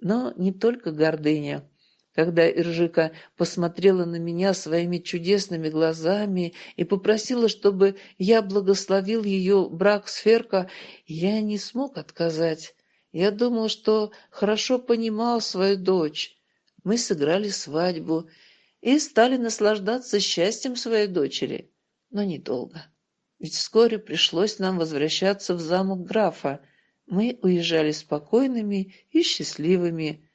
Но не только гордыня. Когда Иржика посмотрела на меня своими чудесными глазами и попросила, чтобы я благословил ее брак с Ферко, я не смог отказать. Я думал, что хорошо понимал свою дочь. Мы сыграли свадьбу и стали наслаждаться счастьем своей дочери но недолго. Ведь вскоре пришлось нам возвращаться в замок графа. Мы уезжали спокойными и счастливыми.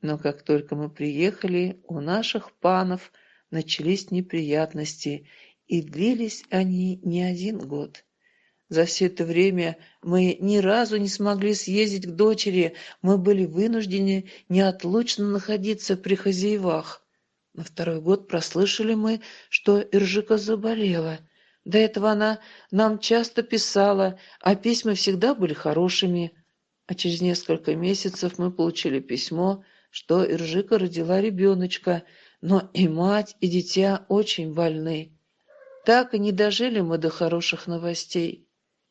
Но как только мы приехали, у наших панов начались неприятности, и длились они не один год. За все это время мы ни разу не смогли съездить к дочери, мы были вынуждены неотлучно находиться при хозяевах. На второй год прослышали мы, что Иржика заболела. До этого она нам часто писала, а письма всегда были хорошими. А через несколько месяцев мы получили письмо, что Иржика родила ребеночка, но и мать, и дитя очень больны. Так и не дожили мы до хороших новостей.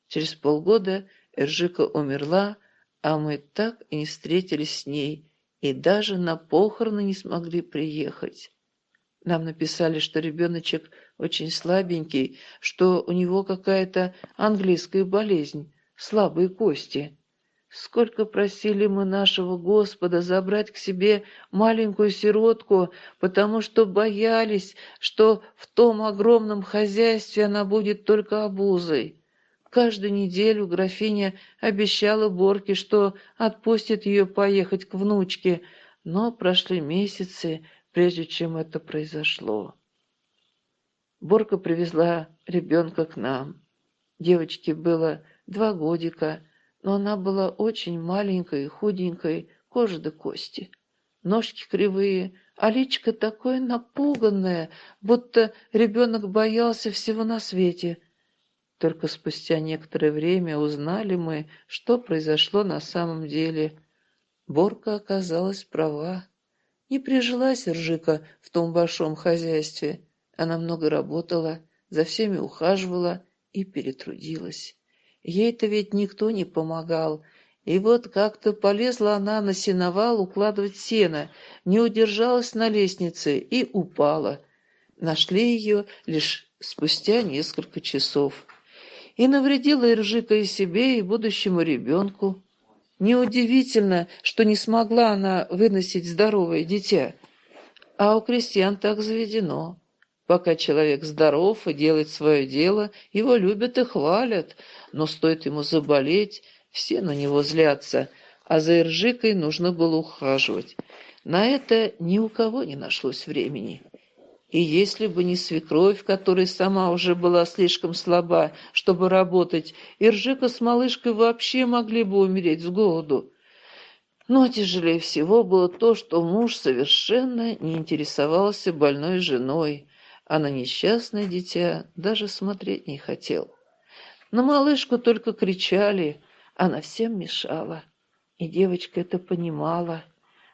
Через полгода Иржика умерла, а мы так и не встретились с ней и даже на похороны не смогли приехать. Нам написали, что ребеночек очень слабенький, что у него какая-то английская болезнь, слабые кости. Сколько просили мы нашего Господа забрать к себе маленькую сиротку, потому что боялись, что в том огромном хозяйстве она будет только обузой каждую неделю графиня обещала Борке, что отпустит ее поехать к внучке, но прошли месяцы, прежде чем это произошло. Борка привезла ребенка к нам. Девочке было два годика, но она была очень маленькой и худенькой, кожа до кости. Ножки кривые, а личка такое напуганное, будто ребенок боялся всего на свете — только спустя некоторое время узнали мы, что произошло на самом деле. Борка оказалась права. Не прижилась Ржика в том большом хозяйстве. Она много работала, за всеми ухаживала и перетрудилась. Ей-то ведь никто не помогал. И вот как-то полезла она на сеновал укладывать сено, не удержалась на лестнице и упала. Нашли ее лишь спустя несколько часов и навредила Иржика и себе, и будущему ребенку. Неудивительно, что не смогла она выносить здоровое дитя. А у крестьян так заведено. Пока человек здоров и делает свое дело, его любят и хвалят, но стоит ему заболеть, все на него злятся, а за Иржикой нужно было ухаживать. На это ни у кого не нашлось времени. И если бы не свекровь, которая сама уже была слишком слаба, чтобы работать, Иржика с малышкой вообще могли бы умереть с голоду. Но тяжелее всего было то, что муж совершенно не интересовался больной женой, а на несчастное дитя даже смотреть не хотел. На малышку только кричали, она всем мешала. И девочка это понимала.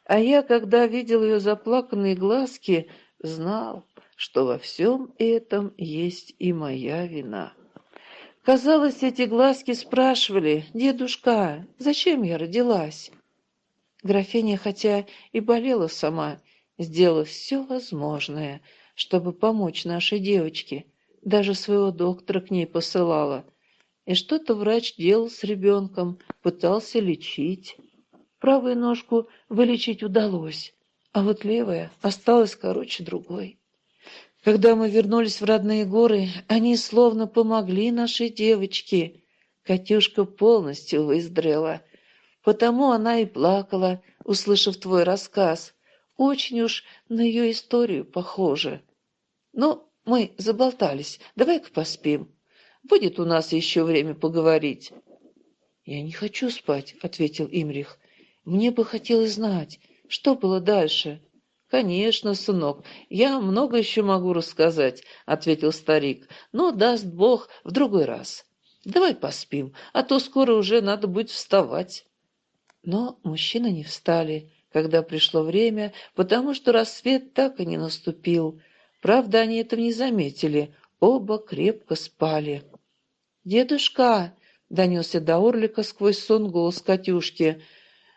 А я, когда видел ее заплаканные глазки, знал, что во всем этом есть и моя вина. Казалось, эти глазки спрашивали, «Дедушка, зачем я родилась?» Графиня, хотя и болела сама, сделала все возможное, чтобы помочь нашей девочке. Даже своего доктора к ней посылала. И что-то врач делал с ребенком, пытался лечить. Правую ножку вылечить удалось, а вот левая осталась короче другой. Когда мы вернулись в родные горы, они словно помогли нашей девочке. Катюшка полностью выздоровела. Потому она и плакала, услышав твой рассказ. Очень уж на ее историю похоже. Ну, мы заболтались. Давай-ка поспим. Будет у нас еще время поговорить. «Я не хочу спать», — ответил Имрих. «Мне бы хотелось знать, что было дальше? «Конечно, сынок, я много еще могу рассказать», — ответил старик, — «но даст Бог в другой раз. Давай поспим, а то скоро уже надо будет вставать». Но мужчины не встали, когда пришло время, потому что рассвет так и не наступил. Правда, они этого не заметили, оба крепко спали. «Дедушка!» — донесся до Орлика сквозь сон голос Катюшки.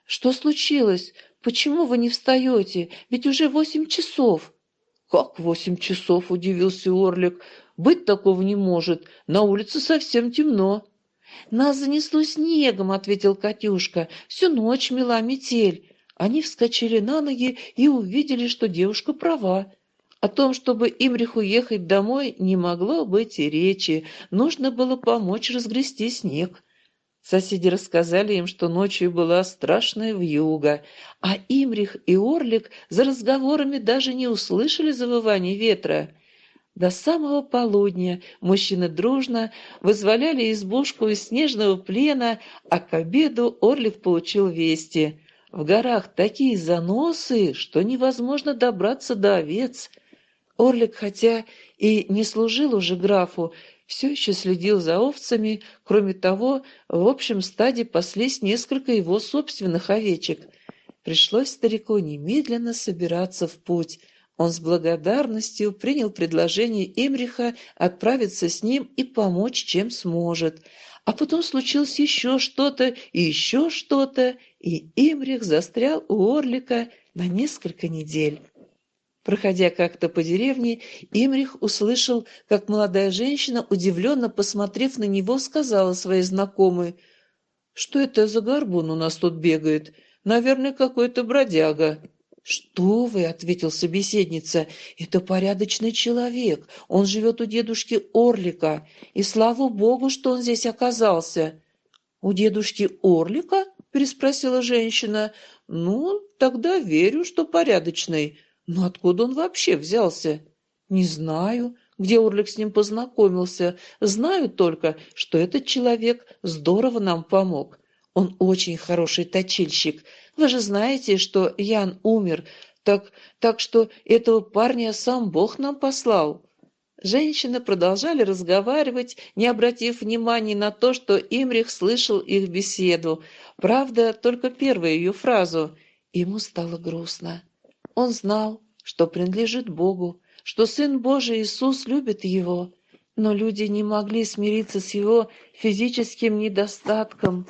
«Что случилось? почему вы не встаете? Ведь уже восемь часов». «Как восемь часов?» – удивился Орлик. «Быть такого не может. На улице совсем темно». «Нас занесло снегом», – ответил Катюшка. «Всю ночь мела метель». Они вскочили на ноги и увидели, что девушка права. О том, чтобы Имрих ехать домой, не могло быть и речи. Нужно было помочь разгрести снег. Соседи рассказали им, что ночью была страшная вьюга, а Имрих и Орлик за разговорами даже не услышали завывания ветра. До самого полудня мужчины дружно вызволяли избушку из снежного плена, а к обеду Орлик получил вести. В горах такие заносы, что невозможно добраться до овец. Орлик, хотя и не служил уже графу, все еще следил за овцами, кроме того, в общем стаде паслись несколько его собственных овечек. Пришлось старику немедленно собираться в путь. Он с благодарностью принял предложение Эмриха отправиться с ним и помочь, чем сможет. А потом случилось еще что-то и еще что-то, и Эмрих застрял у Орлика на несколько недель. Проходя как-то по деревне, Имрих услышал, как молодая женщина, удивленно посмотрев на него, сказала своей знакомой, «Что это за горбун у нас тут бегает? Наверное, какой-то бродяга». «Что вы?» — ответил собеседница. «Это порядочный человек. Он живет у дедушки Орлика. И слава богу, что он здесь оказался». «У дедушки Орлика?» — переспросила женщина. «Ну, тогда верю, что порядочный». Но откуда он вообще взялся? Не знаю, где Урлик с ним познакомился. Знаю только, что этот человек здорово нам помог. Он очень хороший точильщик. Вы же знаете, что Ян умер, так, так что этого парня сам Бог нам послал». Женщины продолжали разговаривать, не обратив внимания на то, что Имрих слышал их беседу. Правда, только первую ее фразу. Ему стало грустно. Он знал, что принадлежит Богу, что Сын Божий Иисус любит его, но люди не могли смириться с его физическим недостатком.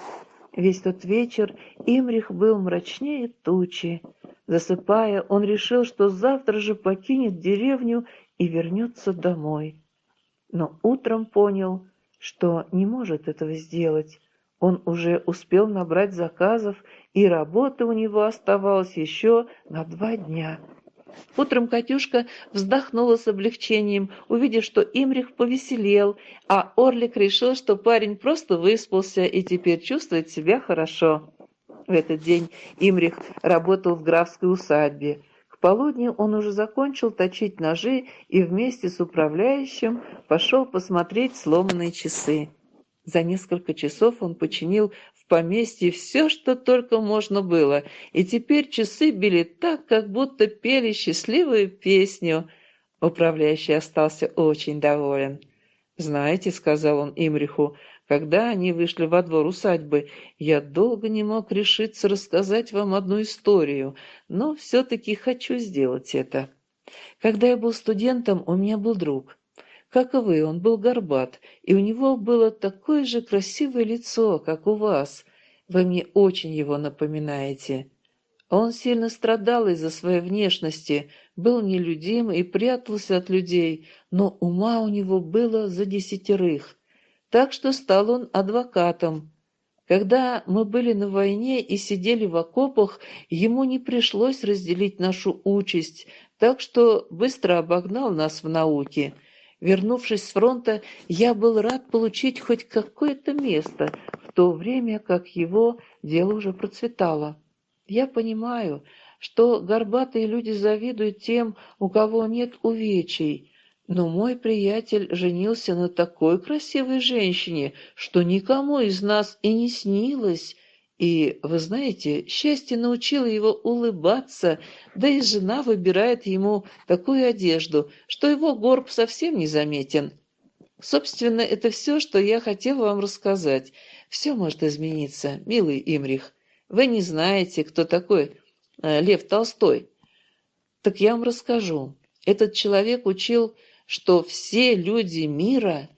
Весь тот вечер Имрих был мрачнее тучи. Засыпая, он решил, что завтра же покинет деревню и вернется домой. Но утром понял, что не может этого сделать. Он уже успел набрать заказов и работа у него оставалась еще на два дня. Утром Катюшка вздохнула с облегчением, увидев, что Имрих повеселел, а Орлик решил, что парень просто выспался и теперь чувствует себя хорошо. В этот день Имрих работал в графской усадьбе. К полудню он уже закончил точить ножи и вместе с управляющим пошел посмотреть сломанные часы. За несколько часов он починил в поместье все, что только можно было, и теперь часы били так, как будто пели счастливую песню. Управляющий остался очень доволен. «Знаете», — сказал он Имриху, — «когда они вышли во двор усадьбы, я долго не мог решиться рассказать вам одну историю, но все-таки хочу сделать это. Когда я был студентом, у меня был друг» каковы он был горбат, и у него было такое же красивое лицо, как у вас. Вы мне очень его напоминаете. Он сильно страдал из-за своей внешности, был нелюдим и прятался от людей, но ума у него было за десятерых. Так что стал он адвокатом. Когда мы были на войне и сидели в окопах, ему не пришлось разделить нашу участь, так что быстро обогнал нас в науке. Вернувшись с фронта, я был рад получить хоть какое-то место, в то время как его дело уже процветало. Я понимаю, что горбатые люди завидуют тем, у кого нет увечий, но мой приятель женился на такой красивой женщине, что никому из нас и не снилось, и, вы знаете, счастье научило его улыбаться, да и жена выбирает ему такую одежду, что его горб совсем не заметен. Собственно, это все, что я хотела вам рассказать. Все может измениться, милый Имрих. Вы не знаете, кто такой э, Лев Толстой. Так я вам расскажу. Этот человек учил, что все люди мира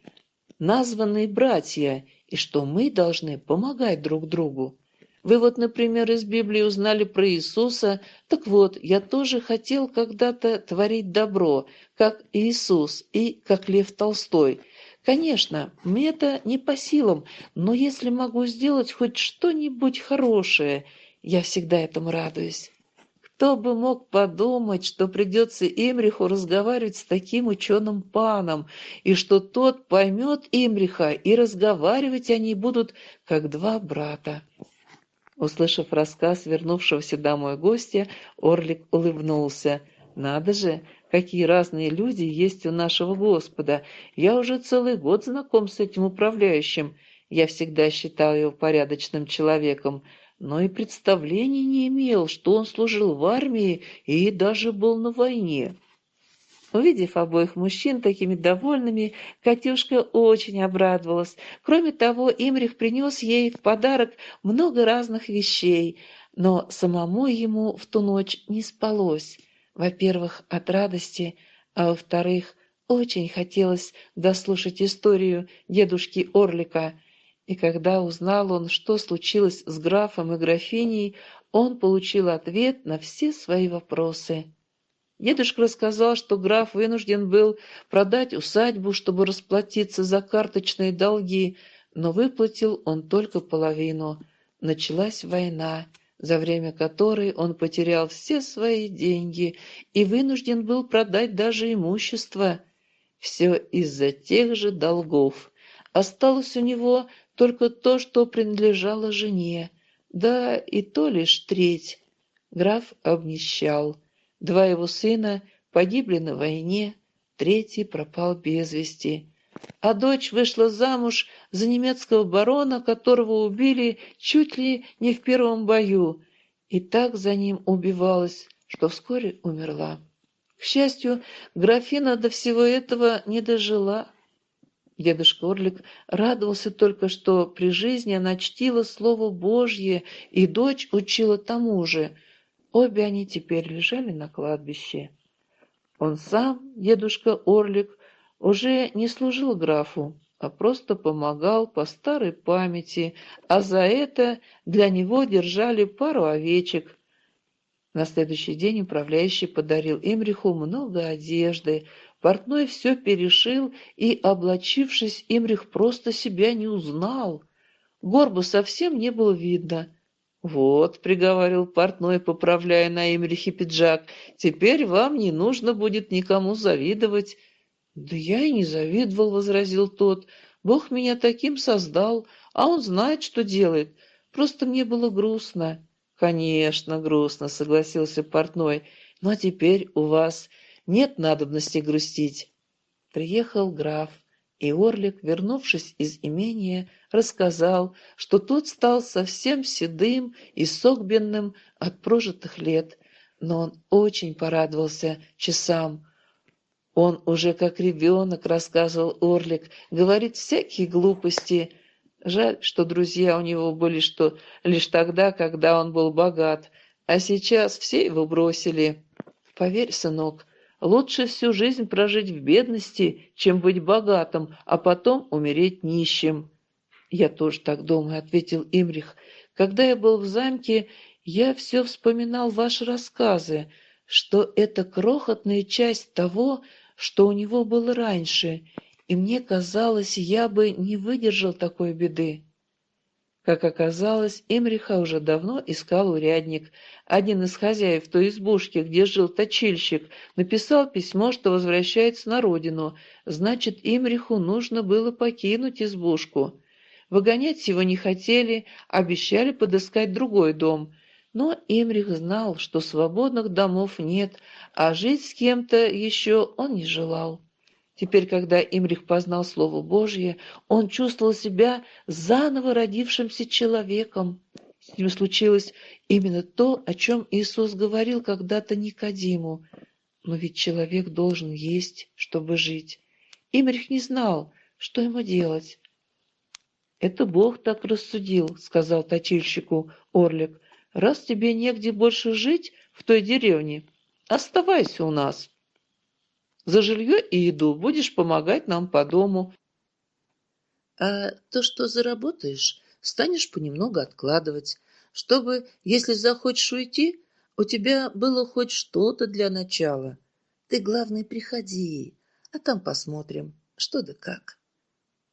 названы братья, и что мы должны помогать друг другу. Вы вот, например, из Библии узнали про Иисуса. Так вот, я тоже хотел когда-то творить добро, как Иисус и как Лев Толстой. Конечно, мне это не по силам, но если могу сделать хоть что-нибудь хорошее, я всегда этому радуюсь. Кто бы мог подумать, что придется Имриху разговаривать с таким ученым паном, и что тот поймет Имриха, и разговаривать они будут как два брата. Услышав рассказ вернувшегося домой гостя, Орлик улыбнулся. «Надо же, какие разные люди есть у нашего Господа! Я уже целый год знаком с этим управляющим. Я всегда считал его порядочным человеком, но и представления не имел, что он служил в армии и даже был на войне». Увидев обоих мужчин такими довольными, Катюшка очень обрадовалась. Кроме того, Имрих принес ей в подарок много разных вещей, но самому ему в ту ночь не спалось. Во-первых, от радости, а во-вторых, очень хотелось дослушать историю дедушки Орлика. И когда узнал он, что случилось с графом и графиней, он получил ответ на все свои вопросы. Дедушка рассказал, что граф вынужден был продать усадьбу, чтобы расплатиться за карточные долги, но выплатил он только половину. Началась война, за время которой он потерял все свои деньги и вынужден был продать даже имущество. Все из-за тех же долгов. Осталось у него только то, что принадлежало жене, да и то лишь треть. Граф обнищал. Два его сына погибли на войне, третий пропал без вести. А дочь вышла замуж за немецкого барона, которого убили чуть ли не в первом бою, и так за ним убивалась, что вскоре умерла. К счастью, графина до всего этого не дожила. Дедушка Орлик радовался только, что при жизни она чтила Слово Божье, и дочь учила тому же – обе они теперь лежали на кладбище. Он сам, дедушка Орлик, уже не служил графу, а просто помогал по старой памяти, а за это для него держали пару овечек. На следующий день управляющий подарил Имриху много одежды, портной все перешил, и, облачившись, Имрих просто себя не узнал. Горбу совсем не было видно – вот, приговорил портной, поправляя на Эмерихе пиджак, теперь вам не нужно будет никому завидовать. Да я и не завидовал, возразил тот. Бог меня таким создал, а он знает, что делает. Просто мне было грустно. Конечно, грустно, согласился портной. Но теперь у вас нет надобности грустить. Приехал граф и Орлик, вернувшись из имения, рассказал, что тот стал совсем седым и согбенным от прожитых лет, но он очень порадовался часам. Он уже как ребенок, рассказывал Орлик, говорит всякие глупости. Жаль, что друзья у него были что лишь тогда, когда он был богат, а сейчас все его бросили. Поверь, сынок, Лучше всю жизнь прожить в бедности, чем быть богатым, а потом умереть нищим». «Я тоже так думаю», — ответил Имрих. «Когда я был в замке, я все вспоминал ваши рассказы, что это крохотная часть того, что у него было раньше, и мне казалось, я бы не выдержал такой беды». Как оказалось, Эмриха уже давно искал урядник. Один из хозяев той избушки, где жил точильщик, написал письмо, что возвращается на родину. Значит, Эмриху нужно было покинуть избушку. Выгонять его не хотели, обещали подыскать другой дом. Но Эмрих знал, что свободных домов нет, а жить с кем-то еще он не желал. Теперь, когда Имрих познал Слово Божье, он чувствовал себя заново родившимся человеком. С ним случилось именно то, о чем Иисус говорил когда-то Никодиму. Но ведь человек должен есть, чтобы жить. Имрих не знал, что ему делать. «Это Бог так рассудил», — сказал точильщику Орлик. «Раз тебе негде больше жить в той деревне, оставайся у нас» за жилье и еду будешь помогать нам по дому. А то, что заработаешь, станешь понемногу откладывать, чтобы, если захочешь уйти, у тебя было хоть что-то для начала. Ты, главное, приходи, а там посмотрим, что да как».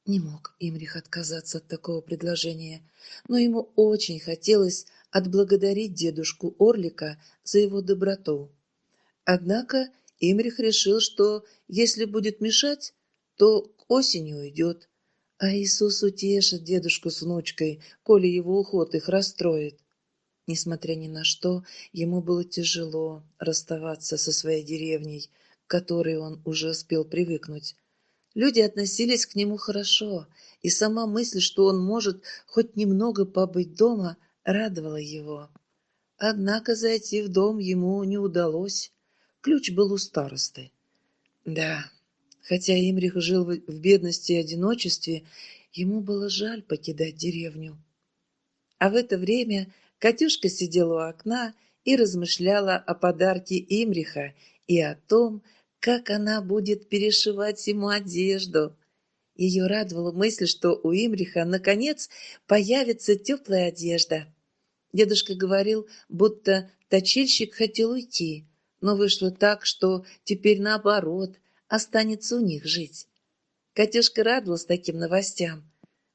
Не мог Имрих отказаться от такого предложения, но ему очень хотелось отблагодарить дедушку Орлика за его доброту. Однако Имрих решил, что если будет мешать, то к осени уйдет. А Иисус утешит дедушку с внучкой, коли его уход их расстроит. Несмотря ни на что, ему было тяжело расставаться со своей деревней, к которой он уже успел привыкнуть. Люди относились к нему хорошо, и сама мысль, что он может хоть немного побыть дома, радовала его. Однако зайти в дом ему не удалось. Ключ был у старосты. Да, хотя Имрих жил в бедности и одиночестве, ему было жаль покидать деревню. А в это время Катюшка сидела у окна и размышляла о подарке Имриха и о том, как она будет перешивать ему одежду. Ее радовала мысль, что у Имриха, наконец, появится теплая одежда. Дедушка говорил, будто точильщик хотел уйти, но вышло так, что теперь наоборот, останется у них жить. Катюшка радовалась таким новостям.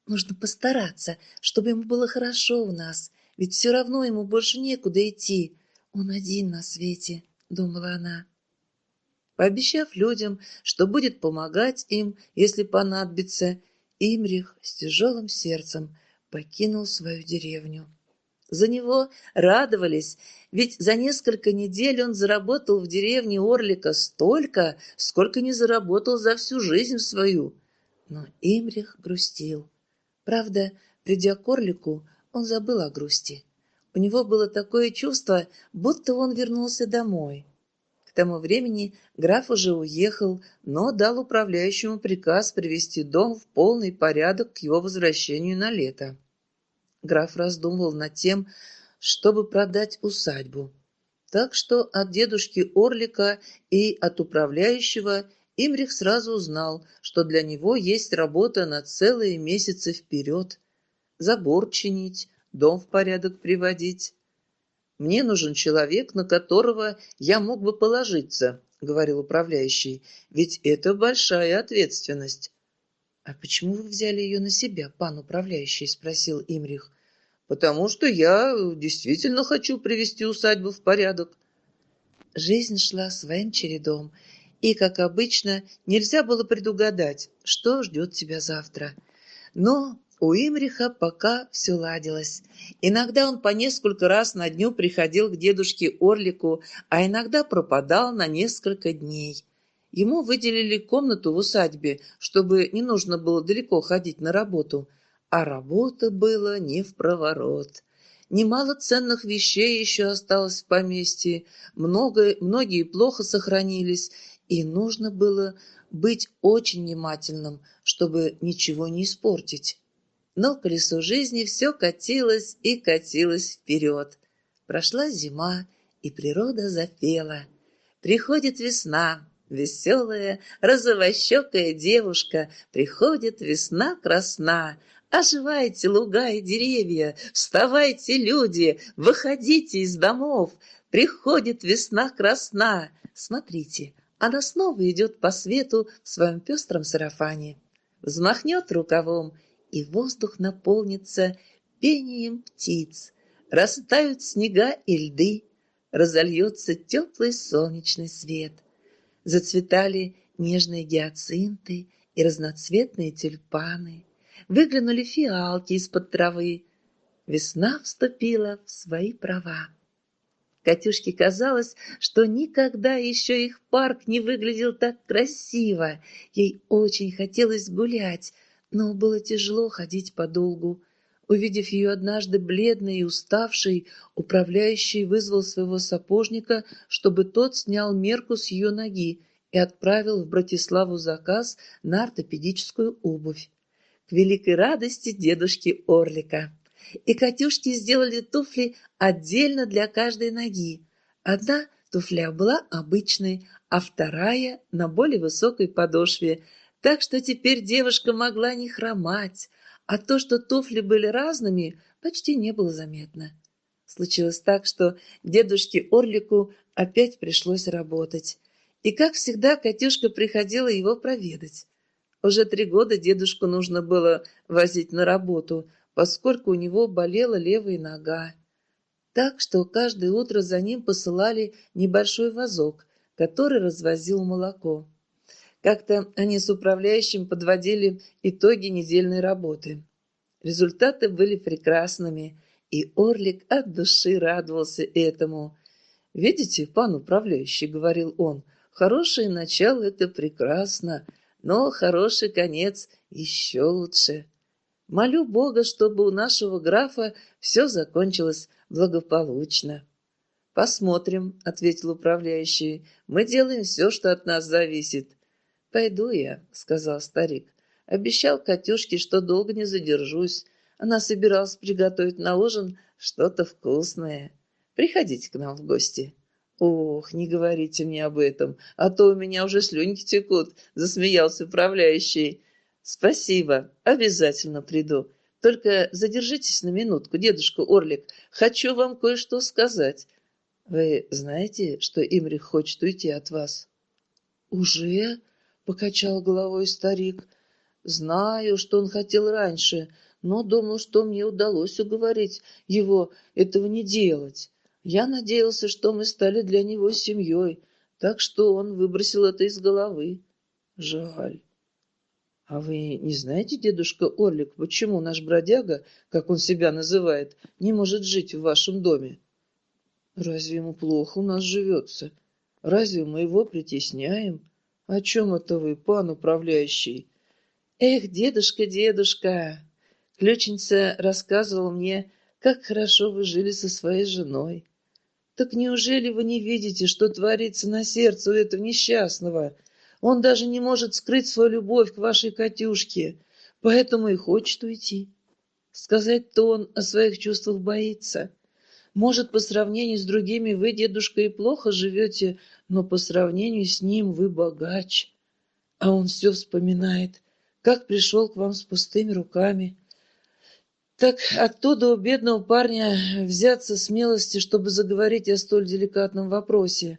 Нужно постараться, чтобы ему было хорошо у нас, ведь все равно ему больше некуда идти. Он один на свете, думала она. Пообещав людям, что будет помогать им, если понадобится, Имрих с тяжелым сердцем покинул свою деревню. За него радовались, ведь за несколько недель он заработал в деревне Орлика столько, сколько не заработал за всю жизнь свою. Но Имрих грустил. Правда, придя к Орлику, он забыл о грусти. У него было такое чувство, будто он вернулся домой. К тому времени граф уже уехал, но дал управляющему приказ привести дом в полный порядок к его возвращению на лето. Граф раздумывал над тем, чтобы продать усадьбу. Так что от дедушки Орлика и от управляющего Имрих сразу узнал, что для него есть работа на целые месяцы вперед. Забор чинить, дом в порядок приводить. «Мне нужен человек, на которого я мог бы положиться», — говорил управляющий, — «ведь это большая ответственность. «А почему вы взяли ее на себя, пан управляющий?» – спросил Имрих. «Потому что я э, действительно хочу привести усадьбу в порядок». Жизнь шла своим чередом, и, как обычно, нельзя было предугадать, что ждет тебя завтра. Но у Имриха пока все ладилось. Иногда он по несколько раз на дню приходил к дедушке Орлику, а иногда пропадал на несколько дней. Ему выделили комнату в усадьбе, чтобы не нужно было далеко ходить на работу. А работа была не в проворот. Немало ценных вещей еще осталось в поместье, много, многие плохо сохранились, и нужно было быть очень внимательным, чтобы ничего не испортить. Но колесо жизни все катилось и катилось вперед. Прошла зима, и природа запела. Приходит весна, Веселая, розовощекая девушка, приходит весна красна. Оживайте луга и деревья, вставайте, люди, выходите из домов. Приходит весна красна. Смотрите, она снова идет по свету в своем пестром сарафане. Взмахнет рукавом, и воздух наполнится пением птиц. Растают снега и льды, разольется теплый солнечный свет. Зацветали нежные гиацинты и разноцветные тюльпаны, выглянули фиалки из-под травы. Весна вступила в свои права. Катюшке казалось, что никогда еще их парк не выглядел так красиво. Ей очень хотелось гулять, но было тяжело ходить подолгу увидев ее однажды бледной и уставшей, управляющий вызвал своего сапожника, чтобы тот снял мерку с ее ноги и отправил в Братиславу заказ на ортопедическую обувь. К великой радости дедушки Орлика. И Катюшки сделали туфли отдельно для каждой ноги. Одна туфля была обычной, а вторая на более высокой подошве, так что теперь девушка могла не хромать, а то, что туфли были разными, почти не было заметно. Случилось так, что дедушке Орлику опять пришлось работать. И, как всегда, Катюшка приходила его проведать. Уже три года дедушку нужно было возить на работу, поскольку у него болела левая нога. Так что каждое утро за ним посылали небольшой вазок, который развозил молоко. Как-то они с управляющим подводили итоги недельной работы. Результаты были прекрасными, и Орлик от души радовался этому. «Видите, пан управляющий», — говорил он, — «хорошее начало — это прекрасно, но хороший конец еще лучше. Молю Бога, чтобы у нашего графа все закончилось благополучно». «Посмотрим», — ответил управляющий, — «мы делаем все, что от нас зависит». «Пойду я», — сказал старик. «Обещал Катюшке, что долго не задержусь. Она собиралась приготовить на ужин что-то вкусное. Приходите к нам в гости». «Ох, не говорите мне об этом, а то у меня уже слюнки текут», — засмеялся управляющий. «Спасибо, обязательно приду. Только задержитесь на минутку, дедушка Орлик. Хочу вам кое-что сказать. Вы знаете, что Имрих хочет уйти от вас?» «Уже?» покачал головой старик. Знаю, что он хотел раньше, но думал, что мне удалось уговорить его этого не делать. Я надеялся, что мы стали для него семьей, так что он выбросил это из головы. Жаль. А вы не знаете, дедушка Орлик, почему наш бродяга, как он себя называет, не может жить в вашем доме? Разве ему плохо у нас живется? Разве мы его притесняем? «А о чем это вы, пан управляющий? Эх, дедушка, дедушка! Ключница рассказывал мне, как хорошо вы жили со своей женой. Так неужели вы не видите, что творится на сердце у этого несчастного? Он даже не может скрыть свою любовь к вашей Катюшке, поэтому и хочет уйти. Сказать-то он о своих чувствах боится. Может, по сравнению с другими вы, дедушка, и плохо живете, но по сравнению с ним вы богач, а он все вспоминает, как пришел к вам с пустыми руками. Так оттуда у бедного парня взяться смелости, чтобы заговорить о столь деликатном вопросе.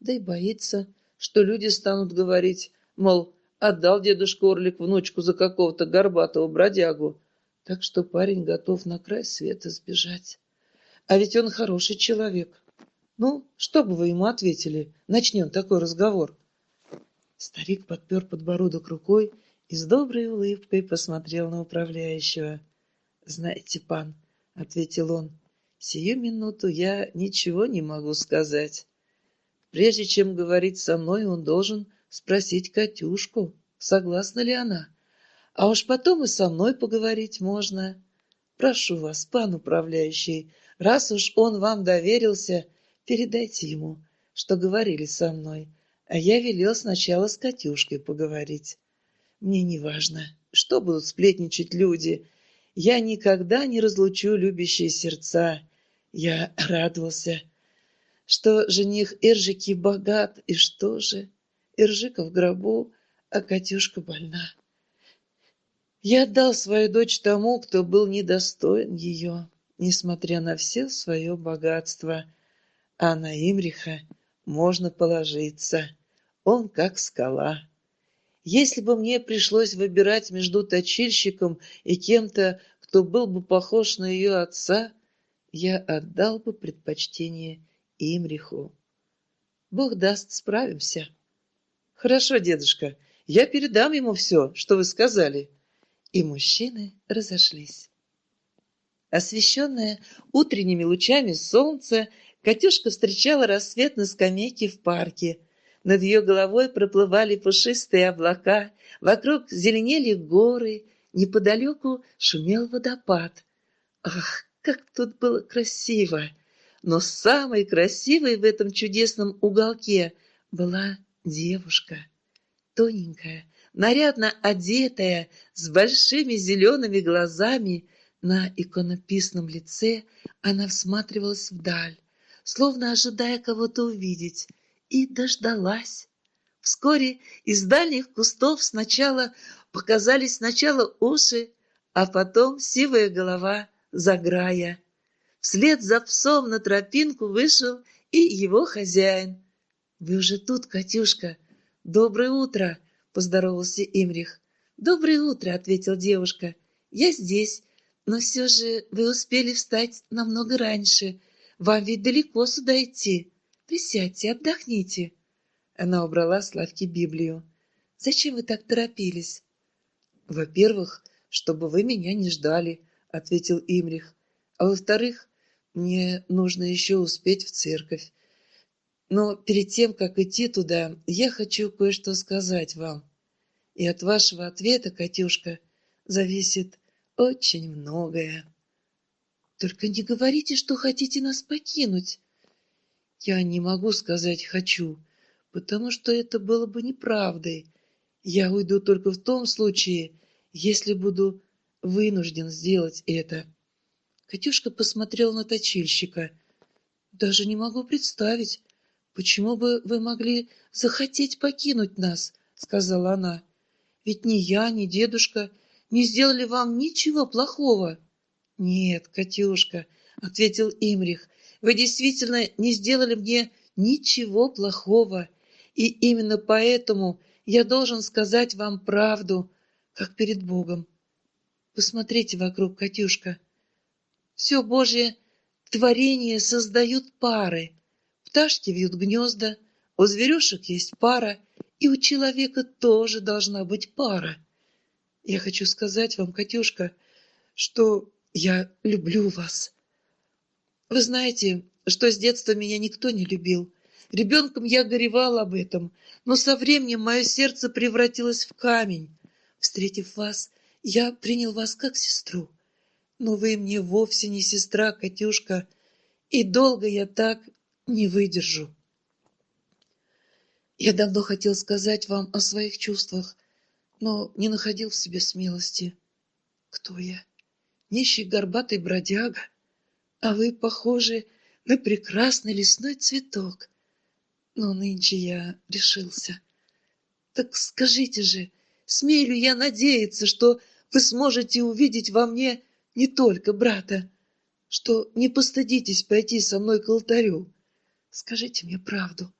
Да и боится, что люди станут говорить, мол, отдал дедушка Орлик внучку за какого-то горбатого бродягу, так что парень готов на край света сбежать. А ведь он хороший человек. Ну, чтобы вы ему ответили? Начнем такой разговор. Старик подпер подбородок рукой и с доброй улыбкой посмотрел на управляющего. «Знаете, пан», — ответил он, — «сию минуту я ничего не могу сказать. Прежде чем говорить со мной, он должен спросить Катюшку, согласна ли она. А уж потом и со мной поговорить можно. Прошу вас, пан управляющий, раз уж он вам доверился, — Передайте ему, что говорили со мной, а я велел сначала с Катюшкой поговорить. Мне не важно, что будут сплетничать люди. Я никогда не разлучу любящие сердца. Я радовался, что жених Иржики богат, и что же? Иржика в гробу, а Катюшка больна. Я отдал свою дочь тому, кто был недостоин ее, несмотря на все свое богатство — а на Имриха можно положиться. Он как скала. Если бы мне пришлось выбирать между точильщиком и кем-то, кто был бы похож на ее отца, я отдал бы предпочтение Имриху. Бог даст, справимся. Хорошо, дедушка, я передам ему все, что вы сказали. И мужчины разошлись. Освещенное утренними лучами солнца, Катюшка встречала рассвет на скамейке в парке. Над ее головой проплывали пушистые облака, вокруг зеленели горы, неподалеку шумел водопад. Ах, как тут было красиво! Но самой красивой в этом чудесном уголке была девушка. Тоненькая, нарядно одетая, с большими зелеными глазами, на иконописном лице она всматривалась вдаль словно ожидая кого-то увидеть, и дождалась. Вскоре из дальних кустов сначала показались сначала уши, а потом сивая голова заграя. Вслед за псом на тропинку вышел и его хозяин. «Вы уже тут, Катюшка! Доброе утро!» – поздоровался Имрих. «Доброе утро!» – ответил девушка. «Я здесь, но все же вы успели встать намного раньше. Вам ведь далеко сюда идти. Присядьте, отдохните». Она убрала с лавки Библию. «Зачем вы так торопились?» «Во-первых, чтобы вы меня не ждали», — ответил Имрих. «А во-вторых, мне нужно еще успеть в церковь. Но перед тем, как идти туда, я хочу кое-что сказать вам. И от вашего ответа, Катюшка, зависит очень многое». Только не говорите, что хотите нас покинуть. Я не могу сказать «хочу», потому что это было бы неправдой. Я уйду только в том случае, если буду вынужден сделать это. Катюшка посмотрел на точильщика. «Даже не могу представить, почему бы вы могли захотеть покинуть нас», — сказала она. «Ведь ни я, ни дедушка не сделали вам ничего плохого». Нет, Катюшка, ответил Имрих, вы действительно не сделали мне ничего плохого, и именно поэтому я должен сказать вам правду, как перед Богом. Посмотрите вокруг, Катюшка. Все Божье творение создают пары. Пташки вьют гнезда, у зверюшек есть пара, и у человека тоже должна быть пара. Я хочу сказать вам, Катюшка, что я люблю вас. Вы знаете, что с детства меня никто не любил. Ребенком я горевала об этом, но со временем мое сердце превратилось в камень. Встретив вас, я принял вас как сестру. Но вы мне вовсе не сестра, Катюшка, и долго я так не выдержу. Я давно хотел сказать вам о своих чувствах, но не находил в себе смелости. Кто я? нищий горбатый бродяга, а вы похожи на прекрасный лесной цветок. Но нынче я решился. Так скажите же, смею ли я надеяться, что вы сможете увидеть во мне не только брата, что не постыдитесь пойти со мной к алтарю? Скажите мне правду,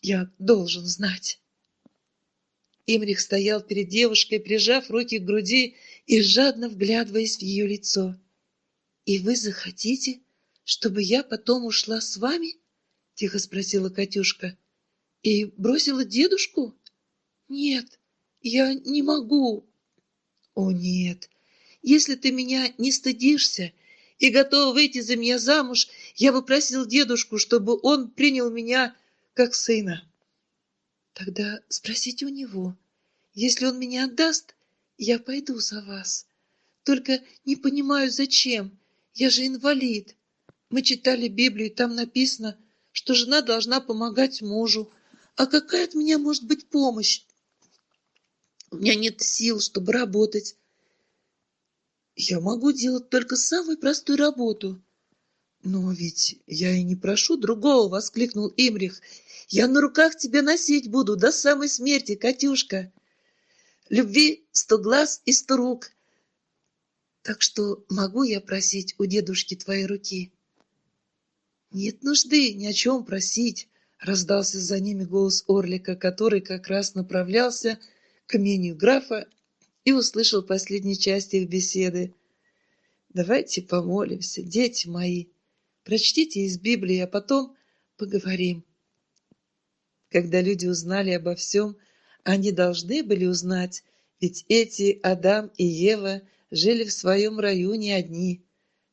я должен знать». Имрих стоял перед девушкой, прижав руки к груди и жадно вглядываясь в ее лицо. «И вы захотите, чтобы я потом ушла с вами?» — тихо спросила Катюшка. «И бросила дедушку?» «Нет, я не могу». «О, нет! Если ты меня не стыдишься и готова выйти за меня замуж, я бы просил дедушку, чтобы он принял меня как сына». Тогда спросите у него, если он меня отдаст, я пойду за вас. Только не понимаю, зачем. Я же инвалид. Мы читали Библию, и там написано, что жена должна помогать мужу. А какая от меня может быть помощь? У меня нет сил, чтобы работать. Я могу делать только самую простую работу. «Но ведь я и не прошу другого!» — воскликнул Имрих. «Я на руках тебя носить буду до самой смерти, Катюшка! Любви сто глаз и сто рук! Так что могу я просить у дедушки твоей руки?» «Нет нужды ни о чем просить!» — раздался за ними голос Орлика, который как раз направлялся к имению графа и услышал последней части их беседы. «Давайте помолимся, дети мои!» Прочтите из Библии, а потом поговорим. Когда люди узнали обо всем, они должны были узнать, ведь эти Адам и Ева жили в своем раю не одни.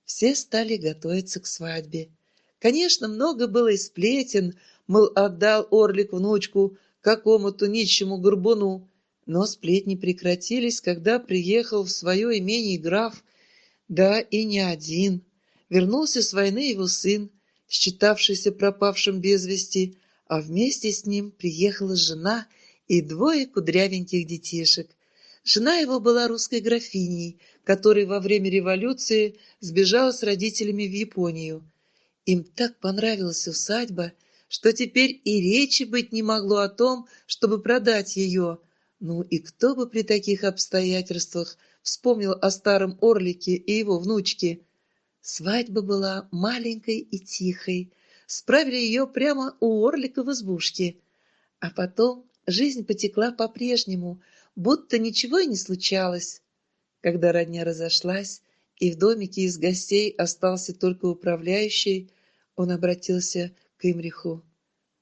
Все стали готовиться к свадьбе. Конечно, много было и сплетен, мол, отдал Орлик внучку какому-то нищему горбуну, но сплетни прекратились, когда приехал в свое имение граф, да и не один – вернулся с войны его сын, считавшийся пропавшим без вести, а вместе с ним приехала жена и двое кудрявеньких детишек. Жена его была русской графиней, которая во время революции сбежала с родителями в Японию. Им так понравилась усадьба, что теперь и речи быть не могло о том, чтобы продать ее. Ну и кто бы при таких обстоятельствах вспомнил о старом орлике и его внучке – Свадьба была маленькой и тихой. Справили ее прямо у Орлика в избушке. А потом жизнь потекла по-прежнему, будто ничего и не случалось. Когда родня разошлась, и в домике из гостей остался только управляющий, он обратился к Имриху.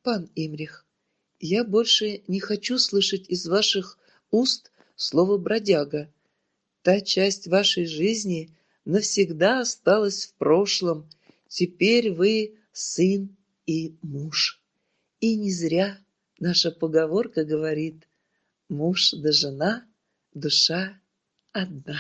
«Пан Имрих, я больше не хочу слышать из ваших уст слово «бродяга». Та часть вашей жизни, навсегда осталось в прошлом. Теперь вы сын и муж. И не зря наша поговорка говорит «Муж да жена, душа одна».